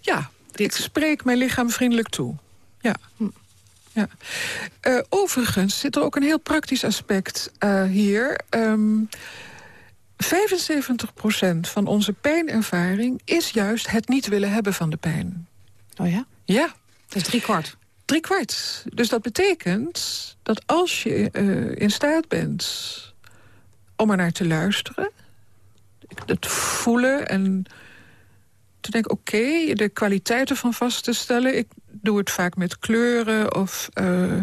Ja, dit... ik spreek mijn lichaam vriendelijk toe. Ja. Hm. ja. Uh, overigens zit er ook een heel praktisch aspect hier... Um, 75% van onze pijnervaring is juist het niet willen hebben van de pijn. Oh ja? Ja. Dat is drie kwart. Drie kwart. Dus dat betekent dat als je uh, in staat bent om er naar te luisteren... het voelen en te denken, oké, okay, de kwaliteiten van vast te stellen. Ik doe het vaak met kleuren of uh,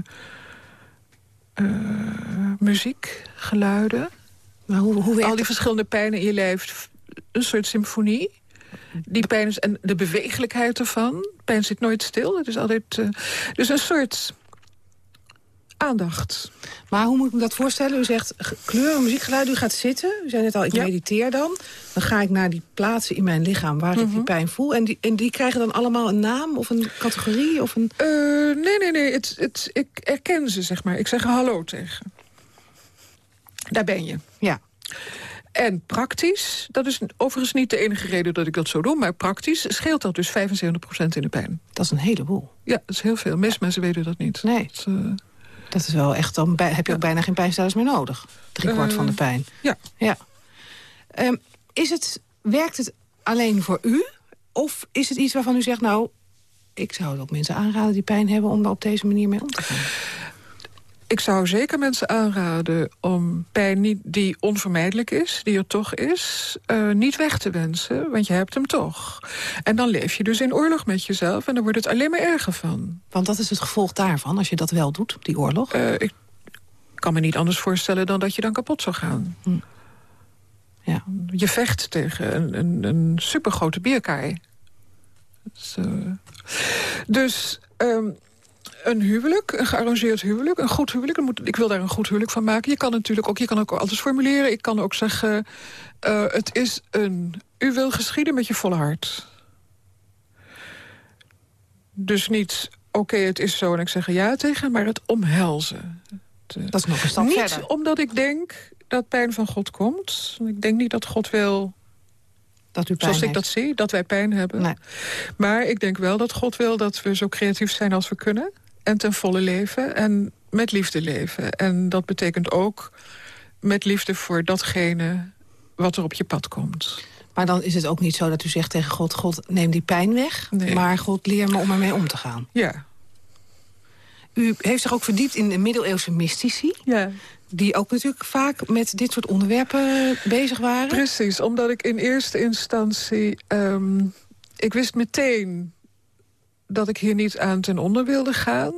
uh, muziek, geluiden... Maar hoe, hoe Al die verschillende pijnen in je lijf, een soort symfonie. Die pijn is, en de bewegelijkheid ervan. Pijn zit nooit stil. Het is altijd, uh, dus een soort aandacht. Maar hoe moet ik me dat voorstellen? U zegt kleur, muziekgeluid, u gaat zitten. U zei net al, ik ja. mediteer dan. Dan ga ik naar die plaatsen in mijn lichaam waar mm -hmm. ik die pijn voel. En die, en die krijgen dan allemaal een naam of een categorie? Of een... Uh, nee, nee, nee. Het, het, ik herken ze, zeg maar. Ik zeg hallo tegen. Daar ben je. Ja. En praktisch, dat is overigens niet de enige reden dat ik dat zo doe... maar praktisch scheelt dat dus 75% in de pijn. Dat is een heleboel. Ja, dat is heel veel. Meeste mensen weten dat niet. Nee. Dat, uh... dat is wel echt, dan heb je ook bijna geen pijnstillers meer nodig. Drie kwart uh, van de pijn. Ja. ja. Um, is het, werkt het alleen voor u? Of is het iets waarvan u zegt, nou, ik zou ook mensen aanraden die pijn hebben... om er op deze manier mee om te gaan? Ik zou zeker mensen aanraden om pijn niet, die onvermijdelijk is... die er toch is, uh, niet weg te wensen, want je hebt hem toch. En dan leef je dus in oorlog met jezelf... en dan wordt het alleen maar erger van. Want dat is het gevolg daarvan, als je dat wel doet, die oorlog? Uh, ik kan me niet anders voorstellen dan dat je dan kapot zou gaan. Hm. Ja. Je vecht tegen een, een, een supergrote bierkaai. Dus, uh, dus um, een huwelijk, een gearrangeerd huwelijk, een goed huwelijk. Moet, ik wil daar een goed huwelijk van maken. Je kan natuurlijk ook, je kan ook alles formuleren. Ik kan ook zeggen, uh, het is een... U wil geschieden met je volle hart. Dus niet, oké, okay, het is zo en ik zeg er ja tegen... maar het omhelzen. Het, dat is nog een stap niet verder. omdat ik denk dat pijn van God komt. Ik denk niet dat God wil dat u pijn Zoals ik heeft. dat zie, dat wij pijn hebben. Nee. Maar ik denk wel dat God wil dat we zo creatief zijn als we kunnen. En ten volle leven en met liefde leven. En dat betekent ook met liefde voor datgene wat er op je pad komt. Maar dan is het ook niet zo dat u zegt tegen God... God, neem die pijn weg, Nee. maar God, leer me om ermee om te gaan. Ja. U heeft zich ook verdiept in de middeleeuwse mystici... Ja. die ook natuurlijk vaak met dit soort onderwerpen bezig waren. Precies, omdat ik in eerste instantie... ehm, ik wist meteen dat ik hier niet aan ten onder wilde gaan.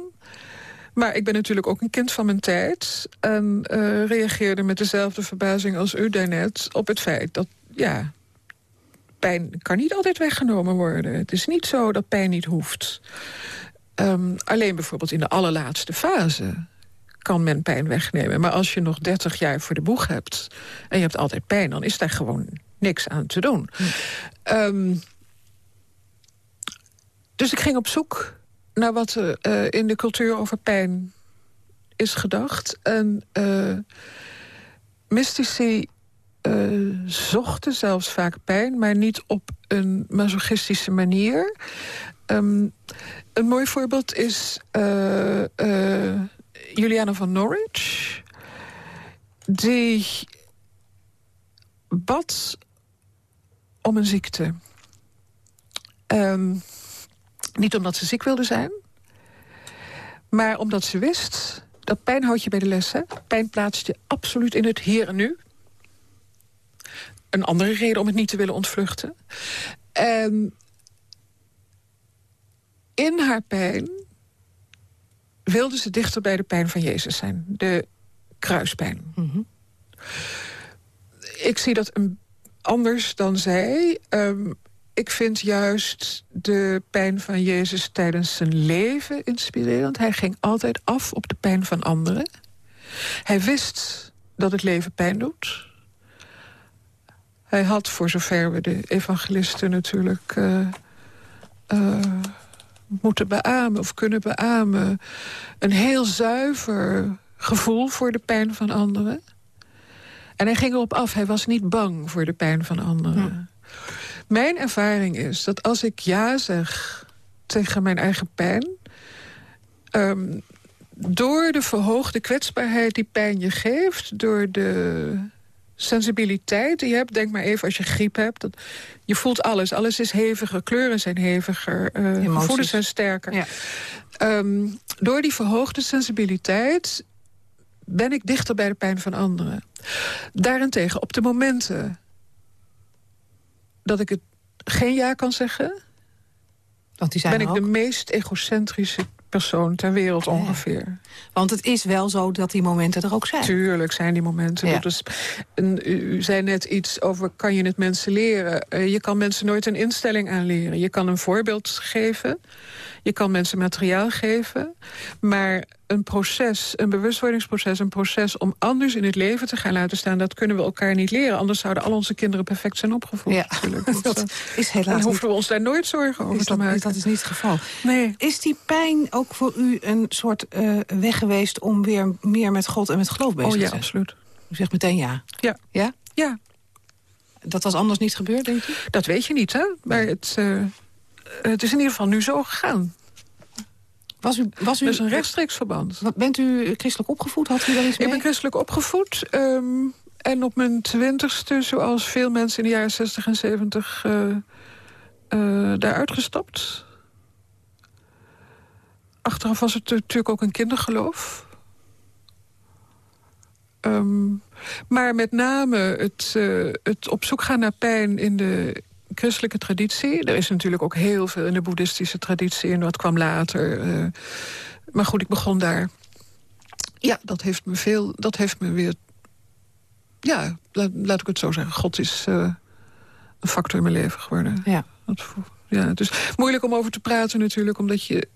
Maar ik ben natuurlijk ook een kind van mijn tijd... en eh, reageerde met dezelfde verbazing als u daarnet... op het feit dat, ja, pijn kan niet altijd weggenomen worden. Het is niet zo dat pijn niet hoeft. Ehm, alleen bijvoorbeeld in de allerlaatste fase kan men pijn wegnemen. Maar als je nog 30 jaar voor de boeg hebt... en je hebt altijd pijn, dan is daar gewoon niks aan te doen. Ehm, dus ik ging op zoek naar wat eh, in de cultuur over pijn is gedacht. En eh, mystici zochten zelfs vaak pijn... maar niet op een masochistische manier. Ehm, een mooi voorbeeld is Juliana van Norwich... die bad om een ziekte. Ehm, niet omdat ze ziek wilde zijn... maar omdat ze wist dat pijn houdt je bij de les. Hè? Pijn plaatst je absoluut in het hier en nu. Een andere reden om het niet te willen ontvluchten. En in haar pijn wilde ze dichter bij de pijn van Jezus zijn. De kruispijn. Ik zie dat een, anders dan zij. Ehm, ik vind juist de pijn van Jezus tijdens zijn leven inspirerend. Hij ging altijd af op de pijn van anderen. Hij wist dat het leven pijn doet. Hij had, voor zover we de evangelisten natuurlijk... eh, eh, moeten beamen of kunnen beamen... een heel zuiver gevoel voor de pijn van anderen. En hij ging erop af. Hij was niet bang voor de pijn van anderen. Mijn ervaring is dat als ik ja zeg tegen mijn eigen pijn... ehm, door de verhoogde kwetsbaarheid die pijn je geeft... door de sensibiliteit die je hebt. Denk maar even als je griep hebt. Dat, je voelt alles. Alles is heviger. Kleuren zijn heviger. gevoelens zijn sterker. Ehm, door die verhoogde sensibiliteit ben ik dichter bij de pijn van anderen. Daarentegen, op de momenten dat ik het geen ja kan zeggen... Want die zijn ben ik de meest egocentrische persoon ter wereld ongeveer. Want het is wel zo dat die momenten er ook zijn. Tuurlijk zijn die momenten. Ja. Is, en u, u zei net iets over kan je het mensen leren. Eh, je kan mensen nooit een instelling aanleren. Je kan een voorbeeld geven. Je kan mensen materiaal geven. Maar een proces, een bewustwordingsproces... een proces om anders in het leven te gaan laten staan... dat kunnen we elkaar niet leren. Anders zouden al onze kinderen perfect zijn opgevoed. Ja, natuurlijk. dat is helaas Dan hoeven we ons daar nooit zorgen over te dat, maken. dat is niet het geval. Nee. Is die pijn ook voor u een soort eh, weg geweest... om weer meer met God en met geloof bezig Oh te ja, zijn? absoluut. U zegt meteen ja. Ja. Ja? Ja. Dat was anders niet gebeurd, denk u? Dat weet je niet, hè? Maar het, eh, het is in ieder geval nu zo gegaan. Was u, was u, Dat is een rechtstreeks verband. Bent u christelijk opgevoed? Had u daar iets mee? Ik ben christelijk opgevoed. ehm, En op mijn twintigste, zoals veel mensen in de jaren 60 en 70... Uh, uh, daar uitgestapt. Achteraf was het natuurlijk ook een kindergeloof. Um, maar met name het, uh, het op zoek gaan naar pijn in de christelijke traditie. Er is natuurlijk ook heel veel in de boeddhistische traditie... en dat kwam later. Uh, maar goed, ik begon daar. Ja, dat heeft me veel... Dat heeft me weer... Ja, laat, laat ik het zo zeggen. God is uh, een factor in mijn leven geworden. Ja. Dat, ja, het is moeilijk om over te praten natuurlijk... omdat je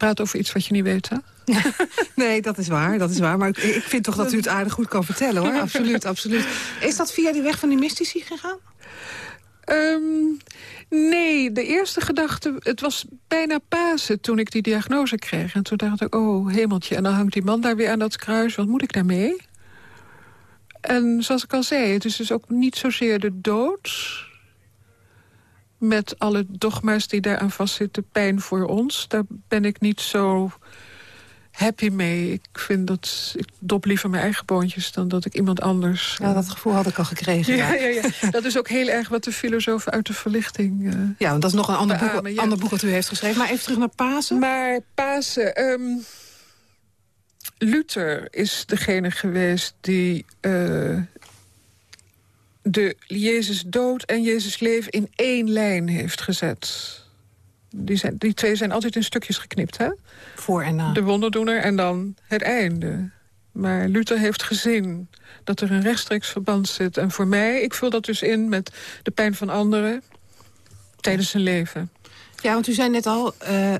praat over iets wat je niet weet, hè? nee, dat is waar, dat is waar. Maar ik, ik, vind toch dat u het aardig goed kan vertellen, hoor. Absoluut, absoluut. Is dat via die weg van die mystici gegaan? Um, nee, de eerste gedachte... Het was bijna Pasen toen ik die diagnose kreeg. En toen dacht ik, oh, hemeltje. En dan hangt die man daar weer aan dat kruis. Wat moet ik daarmee? En zoals ik al zei, het is dus ook niet zozeer de dood met alle dogma's die daaraan vastzitten, pijn voor ons. Daar ben ik niet zo happy mee. Ik vind dat ik dop liever mijn eigen boontjes dan dat ik iemand anders... Ja, dat gevoel had ik al gekregen. Ja, ja. ja, ja. dat is ook heel erg wat de filosofen uit de verlichting... Uh, ja, want dat is nog een ander boek, ja. ander boek wat u heeft geschreven. Maar even terug naar Pasen. Maar Pasen... Um, Luther is degene geweest die uh, de Jezus dood en Jezus leven in één lijn heeft gezet. Die, zijn, die twee zijn altijd in stukjes geknipt, hè? Voor en na. De wonderdoener en dan het einde. Maar Luther heeft gezien dat er een rechtstreeks verband zit. En voor mij, ik vul dat dus in met de pijn van anderen tijdens zijn leven. Ja, want u zei net al, uh,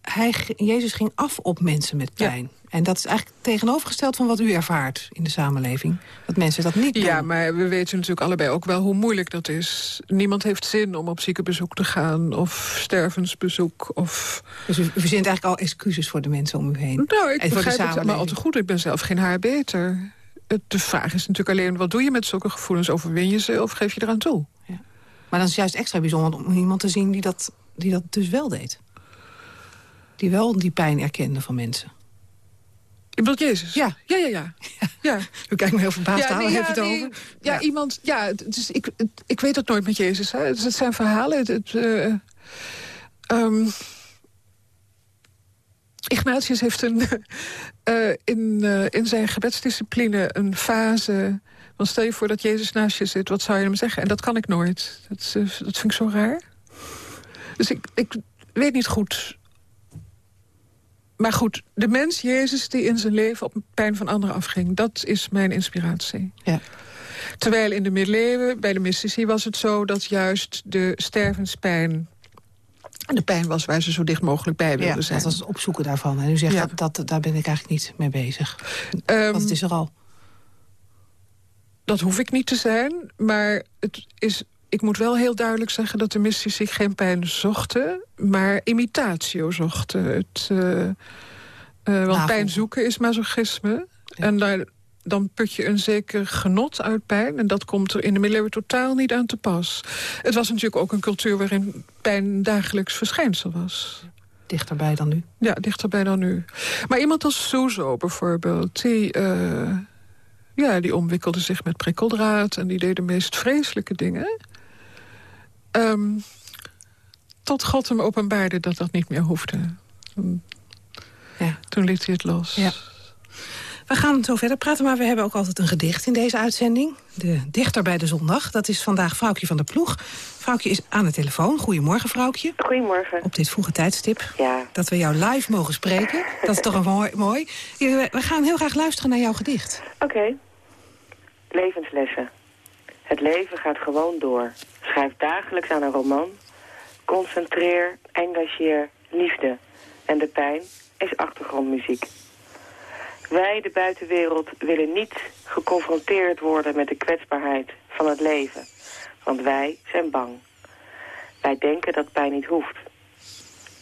hij, Jezus ging af op mensen met pijn. En dat is eigenlijk tegenovergesteld van wat u ervaart in de samenleving. Dat mensen dat niet doen. Ja, maar we weten natuurlijk allebei ook wel hoe moeilijk dat is. Niemand heeft zin om op ziekenbezoek te gaan of stervensbezoek. Of... Dus u, u verzint eigenlijk al excuses voor de mensen om u heen? Nou, ik en begrijp het maar al te goed. Ik ben zelf geen haar beter. De vraag is natuurlijk alleen, wat doe je met zulke gevoelens? Overwin je ze of geef je eraan toe? Ja. Maar dan is het juist extra bijzonder om iemand te zien die dat, die dat dus wel deed. Die wel die pijn erkende van mensen. Je bedoelt Jezus? Ja. Ja, ja, ja. ja. U kijkt me heel verbaasd ja, aan, nee, heeft het nee, over? Ja, ja, iemand... Ja, dus ik, ik weet het nooit met Jezus. Hè. Het, het zijn verhalen. Het, het, uh, um, Ignatius heeft een, uh, in, uh, in zijn gebedsdiscipline een fase... Want stel je voor dat Jezus naast je zit, wat zou je hem zeggen? En dat kan ik nooit. Dat, dat vind ik zo raar. Dus ik, ik weet niet goed maar goed, de mens Jezus die in zijn leven op pijn van anderen afging... dat is mijn inspiratie. Ja. Terwijl in de middeleeuwen, bij de mystici was het zo... dat juist de stervenspijn de pijn was waar ze zo dicht mogelijk bij wilden ja, zijn. dat was het opzoeken daarvan. En u zegt, ja. dat, dat, daar ben ik eigenlijk niet mee bezig. Um, Want het is er al. Dat hoef ik niet te zijn, maar het is ik moet wel heel duidelijk zeggen dat de mystici geen pijn zochten... maar imitatio zochten. Het, uh, uh, want pijn zoeken is masochisme. Ja. En daar, dan put je een zeker genot uit pijn. En dat komt er in de middeleeuwen totaal niet aan te pas. Het was natuurlijk ook een cultuur waarin pijn een dagelijks verschijnsel was. Dichterbij dan nu? Ja, dichterbij dan nu. Maar iemand als Suzo bijvoorbeeld, die... Uh, ja, die omwikkelde zich met prikkeldraad en die deed de meest vreselijke dingen. Um, tot God hem openbaarde dat dat niet meer hoefde. Toen, ja. toen liet hij het los. Ja. We gaan zo verder praten, maar we hebben ook altijd een gedicht in deze uitzending. De dichter bij de zondag. Dat is vandaag Vrouwtje van der Ploeg. Vrouwtje is aan de telefoon. Goedemorgen, Vrouwtje. Goedemorgen. Op dit vroege tijdstip. Ja. Dat we jou live mogen spreken. Dat is toch een mooi. mooi. We gaan heel graag luisteren naar jouw gedicht. Oké. Okay. Levenslessen. Het leven gaat gewoon door. Schrijf dagelijks aan een roman. Concentreer, engageer, liefde. En de pijn is achtergrondmuziek. Wij, de buitenwereld, willen niet geconfronteerd worden met de kwetsbaarheid van het leven. Want wij zijn bang. Wij denken dat pijn niet hoeft.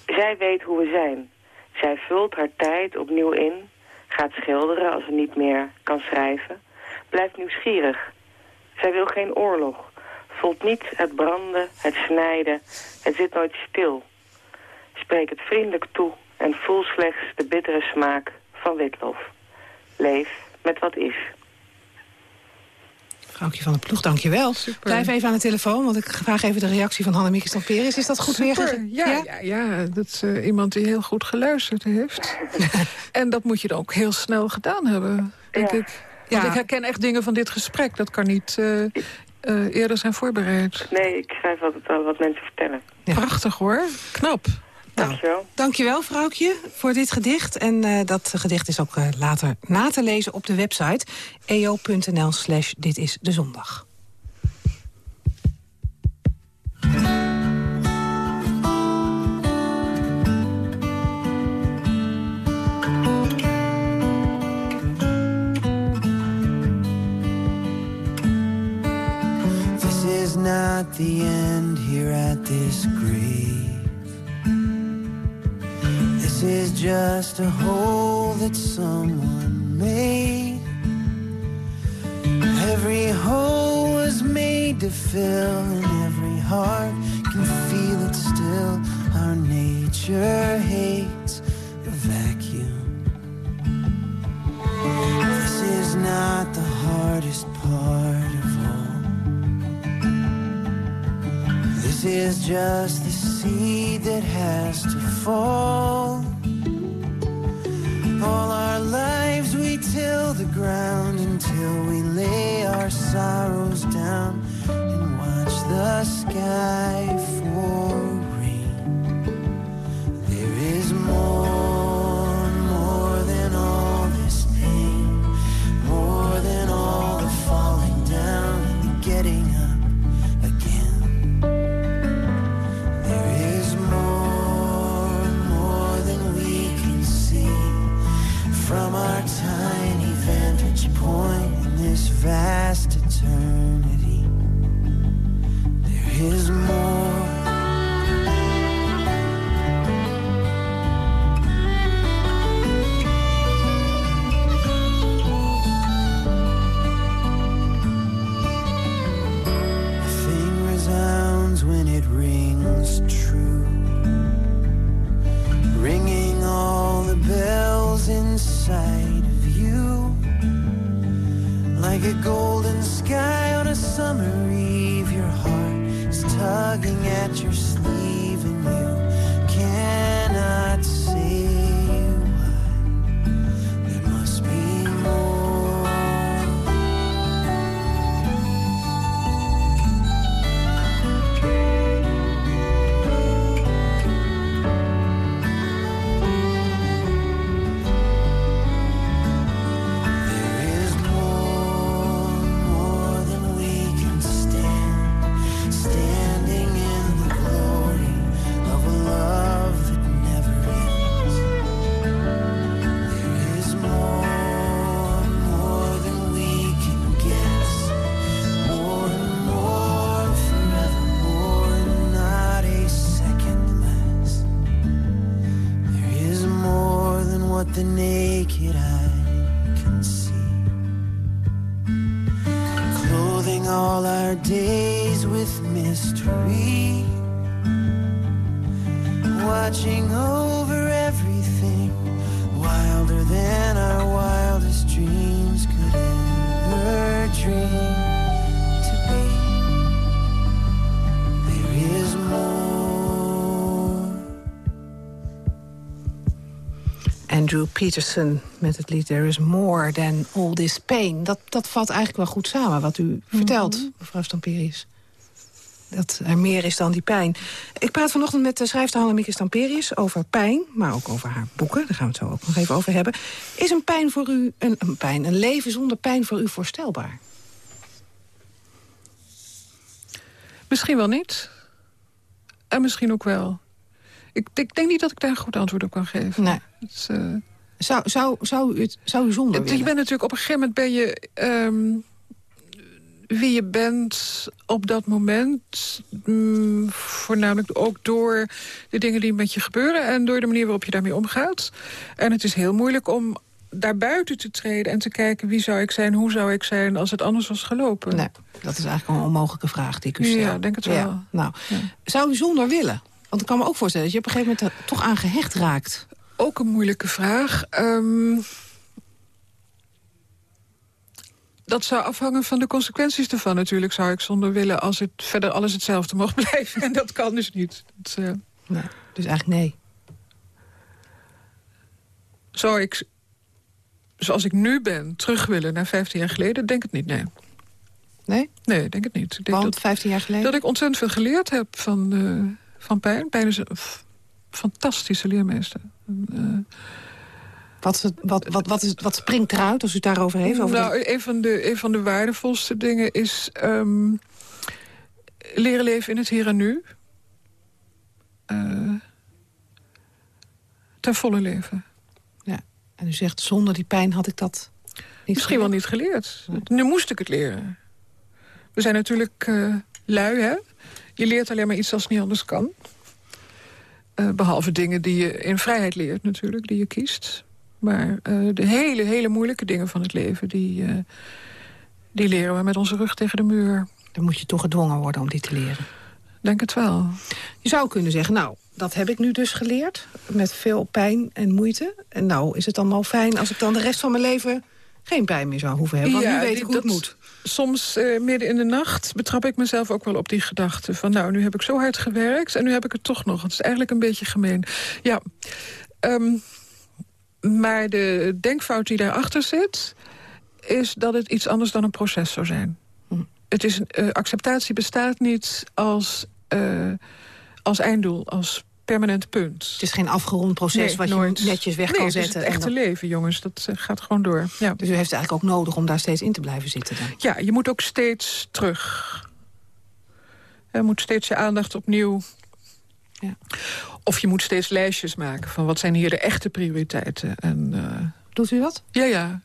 Zij weet hoe we zijn. Zij vult haar tijd opnieuw in. Gaat schilderen als ze niet meer kan schrijven. Blijft nieuwsgierig. Zij wil geen oorlog voelt niet het branden, het snijden. Het zit nooit stil. Spreek het vriendelijk toe en voel slechts de bittere smaak van witlof. Leef met wat is. Vrouwtje van de ploeg, dankjewel. Blijf even aan de telefoon, want ik vraag even de reactie van Hannemieke Stamperis. Is dat goed Super. weergegeven? Ja, ja? Ja, dat is eh, iemand die heel goed geluisterd heeft. en dat moet je dan ook heel snel gedaan hebben, denk ik. Want Ja. ik herken echt dingen van dit gesprek. Dat kan niet eh, eh, eerder zijn voorbereid. Nee, ik schrijf altijd wel wat mensen vertellen. Prachtig hoor. Knap. Dankjewel. Dankjewel, vrouwtje, voor dit gedicht. En eh, dat gedicht is ook later na te lezen op de website eo.nl slash dit is de zondag. Not the end here at this grave. This is just a hole that someone made. Every hole was made to fill, and every heart can feel it still. Our nature hates a vacuum. This is not the hardest part Is just the seed that has to fall. All our lives we till the ground until we lay our sorrows down and watch the sky for rain. There is more, in Andrew Peterson met het lied There is More Than All This Pain. Dat, dat vat eigenlijk wel goed samen wat u vertelt, mevrouw Stamperius. Dat er meer is dan die pijn. Ik praat vanochtend met de schrijfster Hannemieke Stamperius over pijn... maar ook over haar boeken, daar gaan we het zo ook nog even over hebben. Is een pijn voor u, een, een pijn, een leven zonder pijn voor u voorstelbaar? Misschien wel niet. En misschien ook wel. Ik, ik denk niet dat ik daar een goed antwoord op kan geven. Nee. Eh, Zou, zou, zou, u, het, zou u zonder Het- willen? Je bent natuurlijk op een gegeven moment ben je ehm, wie je bent op dat moment. mm, voornamelijk ook door de dingen die met je gebeuren... en door de manier waarop je daarmee omgaat. En het is heel moeilijk om daarbuiten te treden en te kijken... wie zou ik zijn, hoe zou ik zijn als het anders was gelopen. Nee, dat is eigenlijk een onmogelijke vraag die ik u stel. Ja, denk het wel. Nou, Zou u zonder willen? Want ik kan me ook voorstellen dat je op een gegeven moment toch aan gehecht raakt. Ook een moeilijke vraag. Ehm, Dat zou afhangen van de consequenties ervan natuurlijk, zou ik zonder willen... als het verder alles hetzelfde mag blijven. En dat kan dus niet. Dat, uh... nee, dus eigenlijk nee. Zou ik, zoals ik nu ben, terug willen naar 15 jaar geleden? Denk het niet, nee. Nee? Nee, denk het niet. Ik denk Want 15 jaar geleden? Dat ik ontzettend veel geleerd heb van, uh, van pijn. Pijn is een fantastische leermeester. Uh, wat, wat, wat, wat, is, wat springt eruit als u het daarover heeft? Over nou, een, van de, een van de waardevolste dingen is... Um, leren leven in het hier en nu. Uh, ten volle leven. Ja, en u zegt, zonder die pijn had ik dat niet Misschien wel niet geleerd. Nu moest ik het leren. We zijn natuurlijk uh, lui, hè? Je leert alleen maar iets als het niet anders kan. Uh, behalve dingen die je in vrijheid leert natuurlijk, die je kiest. Maar uh, de hele, hele moeilijke dingen van het leven... Die, uh, die leren we met onze rug tegen de muur. Dan moet je toch gedwongen worden om die te leren. Denk het wel. Je zou kunnen zeggen, nou, dat heb ik nu dus geleerd. Met veel pijn en moeite. En nou is het dan wel fijn als ik dan de rest van mijn leven... geen pijn meer zou hoeven hebben. Want ja, nu weet ik hoe het moet. Soms uh, midden in de nacht betrap ik mezelf ook wel op die gedachte. Van nou, nu heb ik zo hard gewerkt en nu heb ik het toch nog. Het is eigenlijk een beetje gemeen. Ja, um, maar de denkfout die daarachter zit... is dat het iets anders dan een proces zou zijn. Hm. Het is, uh, acceptatie bestaat niet als, uh, als einddoel, als permanent punt. Het is geen afgerond proces nee, wat nooit. je netjes weg nee, kan het zetten. het echte dan... leven, jongens. Dat uh, gaat gewoon door. Ja. Dus u heeft het eigenlijk ook nodig om daar steeds in te blijven zitten dan? Ja, je moet ook steeds terug. Je moet steeds je aandacht opnieuw ja. Of je moet steeds lijstjes maken van wat zijn hier de echte prioriteiten. En, uh... Doet u dat? Ja, ja.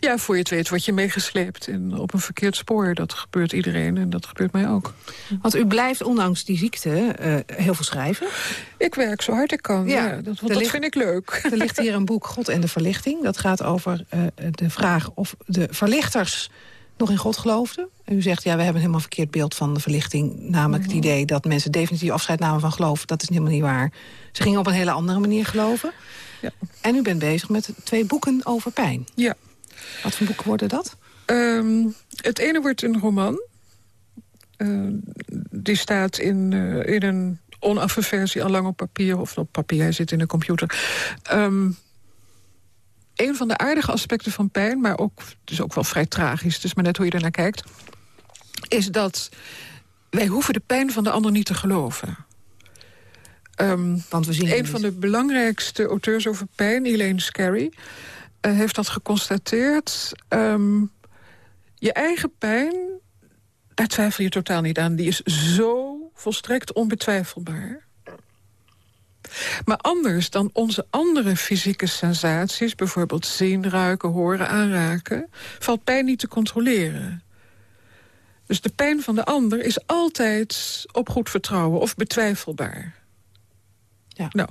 Ja, voor je het weet word je meegesleept in, op een verkeerd spoor. Dat gebeurt iedereen en dat gebeurt mij ook. Want u blijft ondanks die ziekte uh, heel veel schrijven. Ik werk zo hard ik kan, ja. ja dat, dat ligt, vind ik leuk. Er ligt hier een boek God en de Verlichting. Dat gaat over uh, de vraag of de verlichters nog in God geloofden. En u zegt, ja, we hebben een helemaal verkeerd beeld van de verlichting. Namelijk het idee dat mensen definitief afscheid namen van geloof. Dat is helemaal niet waar. Ze gingen op een hele andere manier geloven. Ja. En u bent bezig met twee boeken over pijn. Ja. Wat voor boeken worden dat? Um, het ene wordt een roman. Uh, die staat in, uh, in een onaffe versie al lang op papier. Of op papier, hij zit in een computer. Um, een van de aardige aspecten van pijn, maar ook, het is ook wel vrij tragisch... dus maar net hoe je ernaar kijkt... is dat wij hoeven de pijn van de ander niet te geloven. Um, Want we zien een van de belangrijkste auteurs over pijn, Elaine Scarry... Uh, heeft dat geconstateerd. Um, je eigen pijn, daar twijfel je totaal niet aan. Die is zo volstrekt onbetwijfelbaar. Maar anders dan onze andere fysieke sensaties... bijvoorbeeld zien, ruiken, horen, aanraken... valt pijn niet te controleren. Dus de pijn van de ander is altijd op goed vertrouwen of betwijfelbaar. Ja. Nou,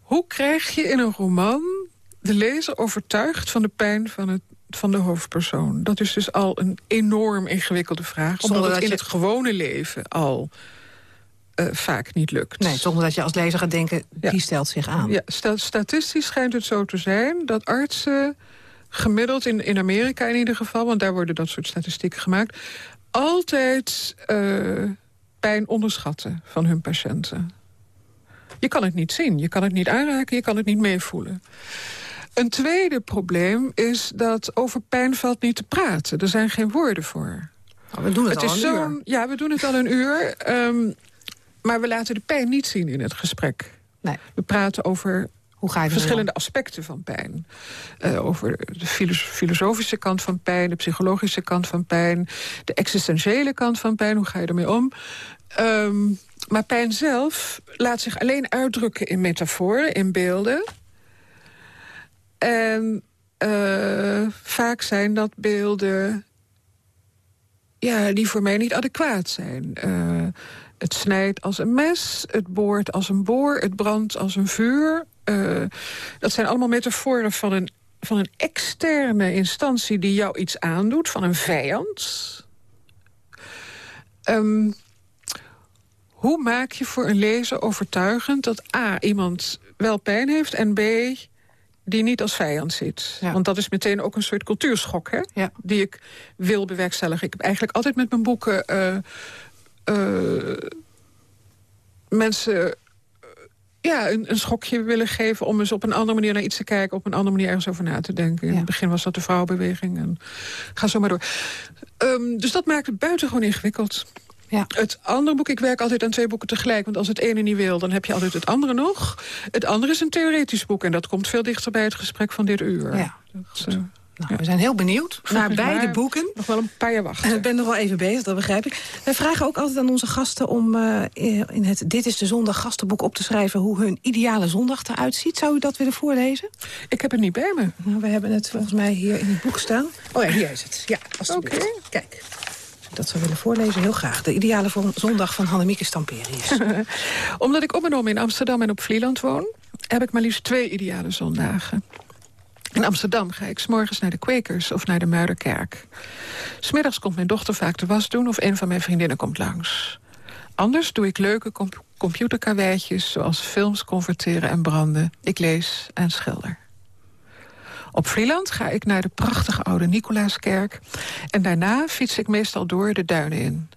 hoe krijg je in een roman de lezer overtuigd van de pijn van, het, van de hoofdpersoon? Dat is dus al een enorm ingewikkelde vraag. Zonder omdat het in je... het gewone leven al uh, vaak niet lukt. Nee, zonder dat je als lezer gaat denken, Ja. die stelt zich aan. Ja, sta- statistisch schijnt het zo te zijn dat artsen gemiddeld, in, in Amerika in ieder geval... want daar worden dat soort statistieken gemaakt... altijd eh, pijn onderschatten van hun patiënten. Je kan het niet zien, je kan het niet aanraken, je kan het niet meevoelen. Een tweede probleem is dat over pijn valt niet te praten. Er zijn geen woorden voor. Nou, we doen het, al is een uur. Ja, we doen het al een uur. ehm, maar we laten de pijn niet zien in het gesprek. Nee. We praten over Hoe ga je verschillende aspecten van pijn. Eh, over de filos- filosofische kant van pijn, de psychologische kant van pijn... de existentiële kant van pijn, hoe ga je ermee om? Ehm, maar pijn zelf laat zich alleen uitdrukken in metaforen, in beelden. En eh, vaak zijn dat beelden ja, die voor mij niet adequaat zijn. Eh, het snijdt als een mes, het boort als een boor, het brandt als een vuur. Eh, dat zijn allemaal metaforen van een, van een externe instantie die jou iets aandoet, van een vijand. Ehm, hoe maak je voor een lezer overtuigend dat A, iemand wel pijn heeft... en B, die niet als vijand ziet. Want dat is meteen ook een soort cultuurschok, hè? Die ik wil bewerkstelligen. Ik heb eigenlijk altijd met mijn boeken... Uh, uh, mensen ja, een, een, schokje willen geven... om eens op een andere manier naar iets te kijken... op een andere manier ergens over na te denken. In het begin was dat de vrouwenbeweging. En ga zo maar door. Um, dus dat maakt het buitengewoon ingewikkeld. Ja. Het andere boek, ik werk altijd aan twee boeken tegelijk... want als het ene niet wil, dan heb je altijd het andere nog. Het andere is een theoretisch boek... en dat komt veel dichter bij het gesprek van dit uur. Ja. Dus, uh, nou, We zijn heel benieuwd naar beide boeken. Nog wel een paar jaar wachten. Ik ben nog wel even bezig, dat begrijp ik. Wij vragen ook altijd aan onze gasten om uh, in het Dit is de Zondag gastenboek op te schrijven... hoe hun ideale zondag eruit ziet. Zou u dat willen voorlezen? Ik heb het niet bij me. Nou, we hebben het volgens mij hier in het boek staan. Oh ja, hier is het. Ja, Oké. Kijk dat zou willen voorlezen, heel graag. De ideale zondag van Hannemieke Stamperius. Omdat ik op en om in Amsterdam en op Vlieland woon... heb ik maar liefst twee ideale zondagen. In Amsterdam ga ik s'morgens naar de Kwekers of naar de Muiderkerk. Smiddags komt mijn dochter vaak de was doen of een van mijn vriendinnen komt langs. Anders doe ik leuke computerkarweitjes zoals films converteren en branden. Ik lees en schilder. Op Vlieland ga ik naar de prachtige oude Nicolaaskerk... en daarna fiets ik meestal door de duinen in.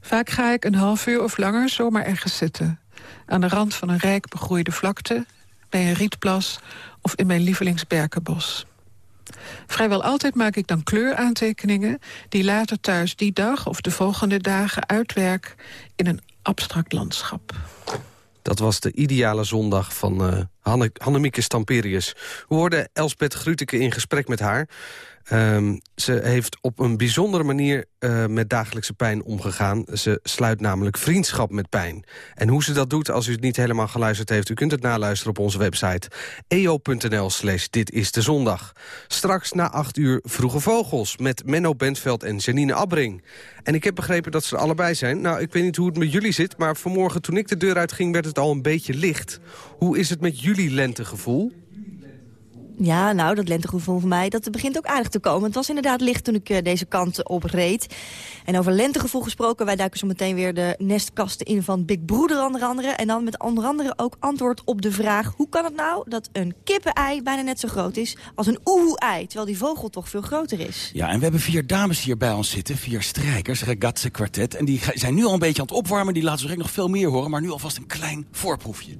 Vaak ga ik een half uur of langer zomaar ergens zitten... aan de rand van een rijk begroeide vlakte, bij een rietplas... of in mijn lievelingsberkenbos. Vrijwel altijd maak ik dan kleuraantekeningen... die later thuis die dag of de volgende dagen uitwerk in een abstract landschap. Dat was de ideale zondag van uh, Hanne, Hannemieke Stamperius. We hoorden Elsbeth Gruteke in gesprek met haar. Um, ze heeft op een bijzondere manier uh, met dagelijkse pijn omgegaan. Ze sluit namelijk vriendschap met pijn. En hoe ze dat doet, als u het niet helemaal geluisterd heeft... u kunt het naluisteren op onze website eo.nl slash dit is de zondag. Straks na acht uur Vroege Vogels met Menno Bentveld en Janine Abbring. En ik heb begrepen dat ze er allebei zijn. Nou, ik weet niet hoe het met jullie zit... maar vanmorgen toen ik de deur uitging werd het al een beetje licht. Hoe is het met jullie lentegevoel? Ja, nou, dat lentegevoel van mij, dat begint ook aardig te komen. Het was inderdaad licht toen ik uh, deze kant op reed. En over lentegevoel gesproken, wij duiken zo meteen weer de nestkasten in van Big Broeder onder andere. En dan met onder andere ook antwoord op de vraag... hoe kan het nou dat een kippenei bijna net zo groot is als een oehoe-ei... terwijl die vogel toch veel groter is? Ja, en we hebben vier dames hier bij ons zitten, vier strijkers, Regatse kwartet. En die zijn nu al een beetje aan het opwarmen, die laten ze nog veel meer horen... maar nu alvast een klein voorproefje.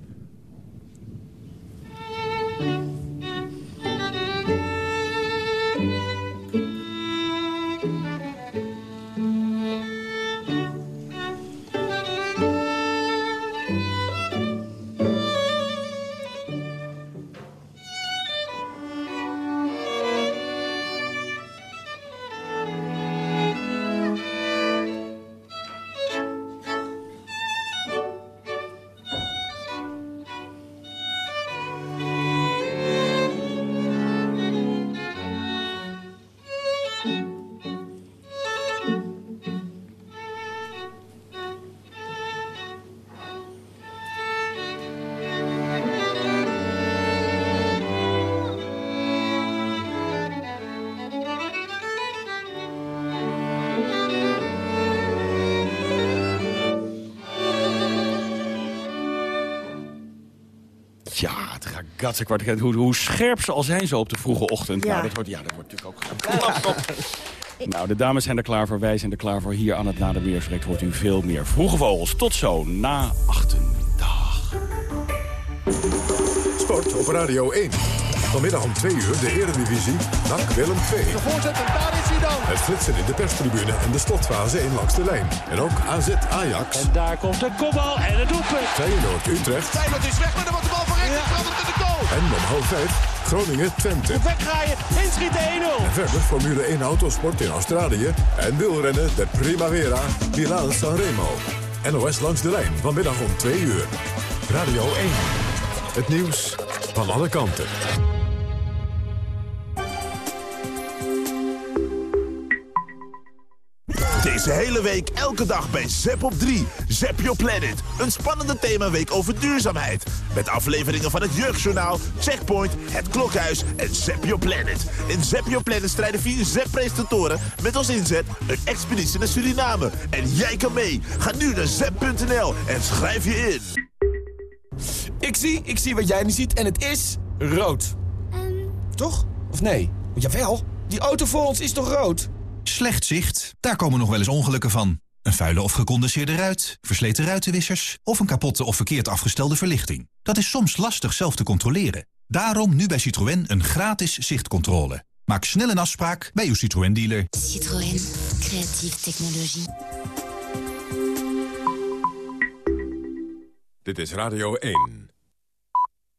Gatse Hoe, hoe scherp ze al zijn zo op de vroege ochtend. Ja. Nou, dat wordt, ja, dat wordt natuurlijk ook... Nou, de dames zijn er klaar voor, wij zijn er klaar voor. Hier aan het Nader Weersrecht hoort u veel meer vroege vogels. Tot zo, na achten. Dag. Sport op Radio 1. Vanmiddag om 2 uur de Eredivisie, NAC Willem 2. De voorzet en daar is hij dan. Het flitsen in de perstribune en de slotfase in langs de lijn. En ook AZ Ajax. En daar komt de kopbal en het doelpunt. Feyenoord Utrecht. Feyenoord is weg, maar dan wordt de goal. En om half 5 Groningen Twente. Wegdraaien, inschieten 1-0. En verder Formule 1 autosport in Australië. En wielrennen de Primavera, Milaan Sanremo. NOS langs de lijn, vanmiddag om 2 uur. Radio 1. Het nieuws van alle kanten. Deze hele week elke dag bij Zep op 3. Zep Your Planet. Een spannende themaweek over duurzaamheid. Met afleveringen van het Jeugdjournaal, Checkpoint, Het Klokhuis en Zep Your Planet. In Zep Your Planet strijden vier Zep-presentatoren met als inzet een expeditie naar Suriname. En jij kan mee. Ga nu naar zep.nl en schrijf je in. Ik zie, ik zie wat jij nu ziet en het is rood. toch? Of nee? Jawel, die auto voor ons is toch rood? Slecht zicht, daar komen nog wel eens ongelukken van. Een vuile of gecondenseerde ruit, versleten ruitenwissers... of een kapotte of verkeerd afgestelde verlichting. Dat is soms lastig zelf te controleren. Daarom nu bij Citroën een gratis zichtcontrole. Maak snel een afspraak bij uw Citroën-dealer. Citroën. Creatieve technologie. Dit is Radio 1.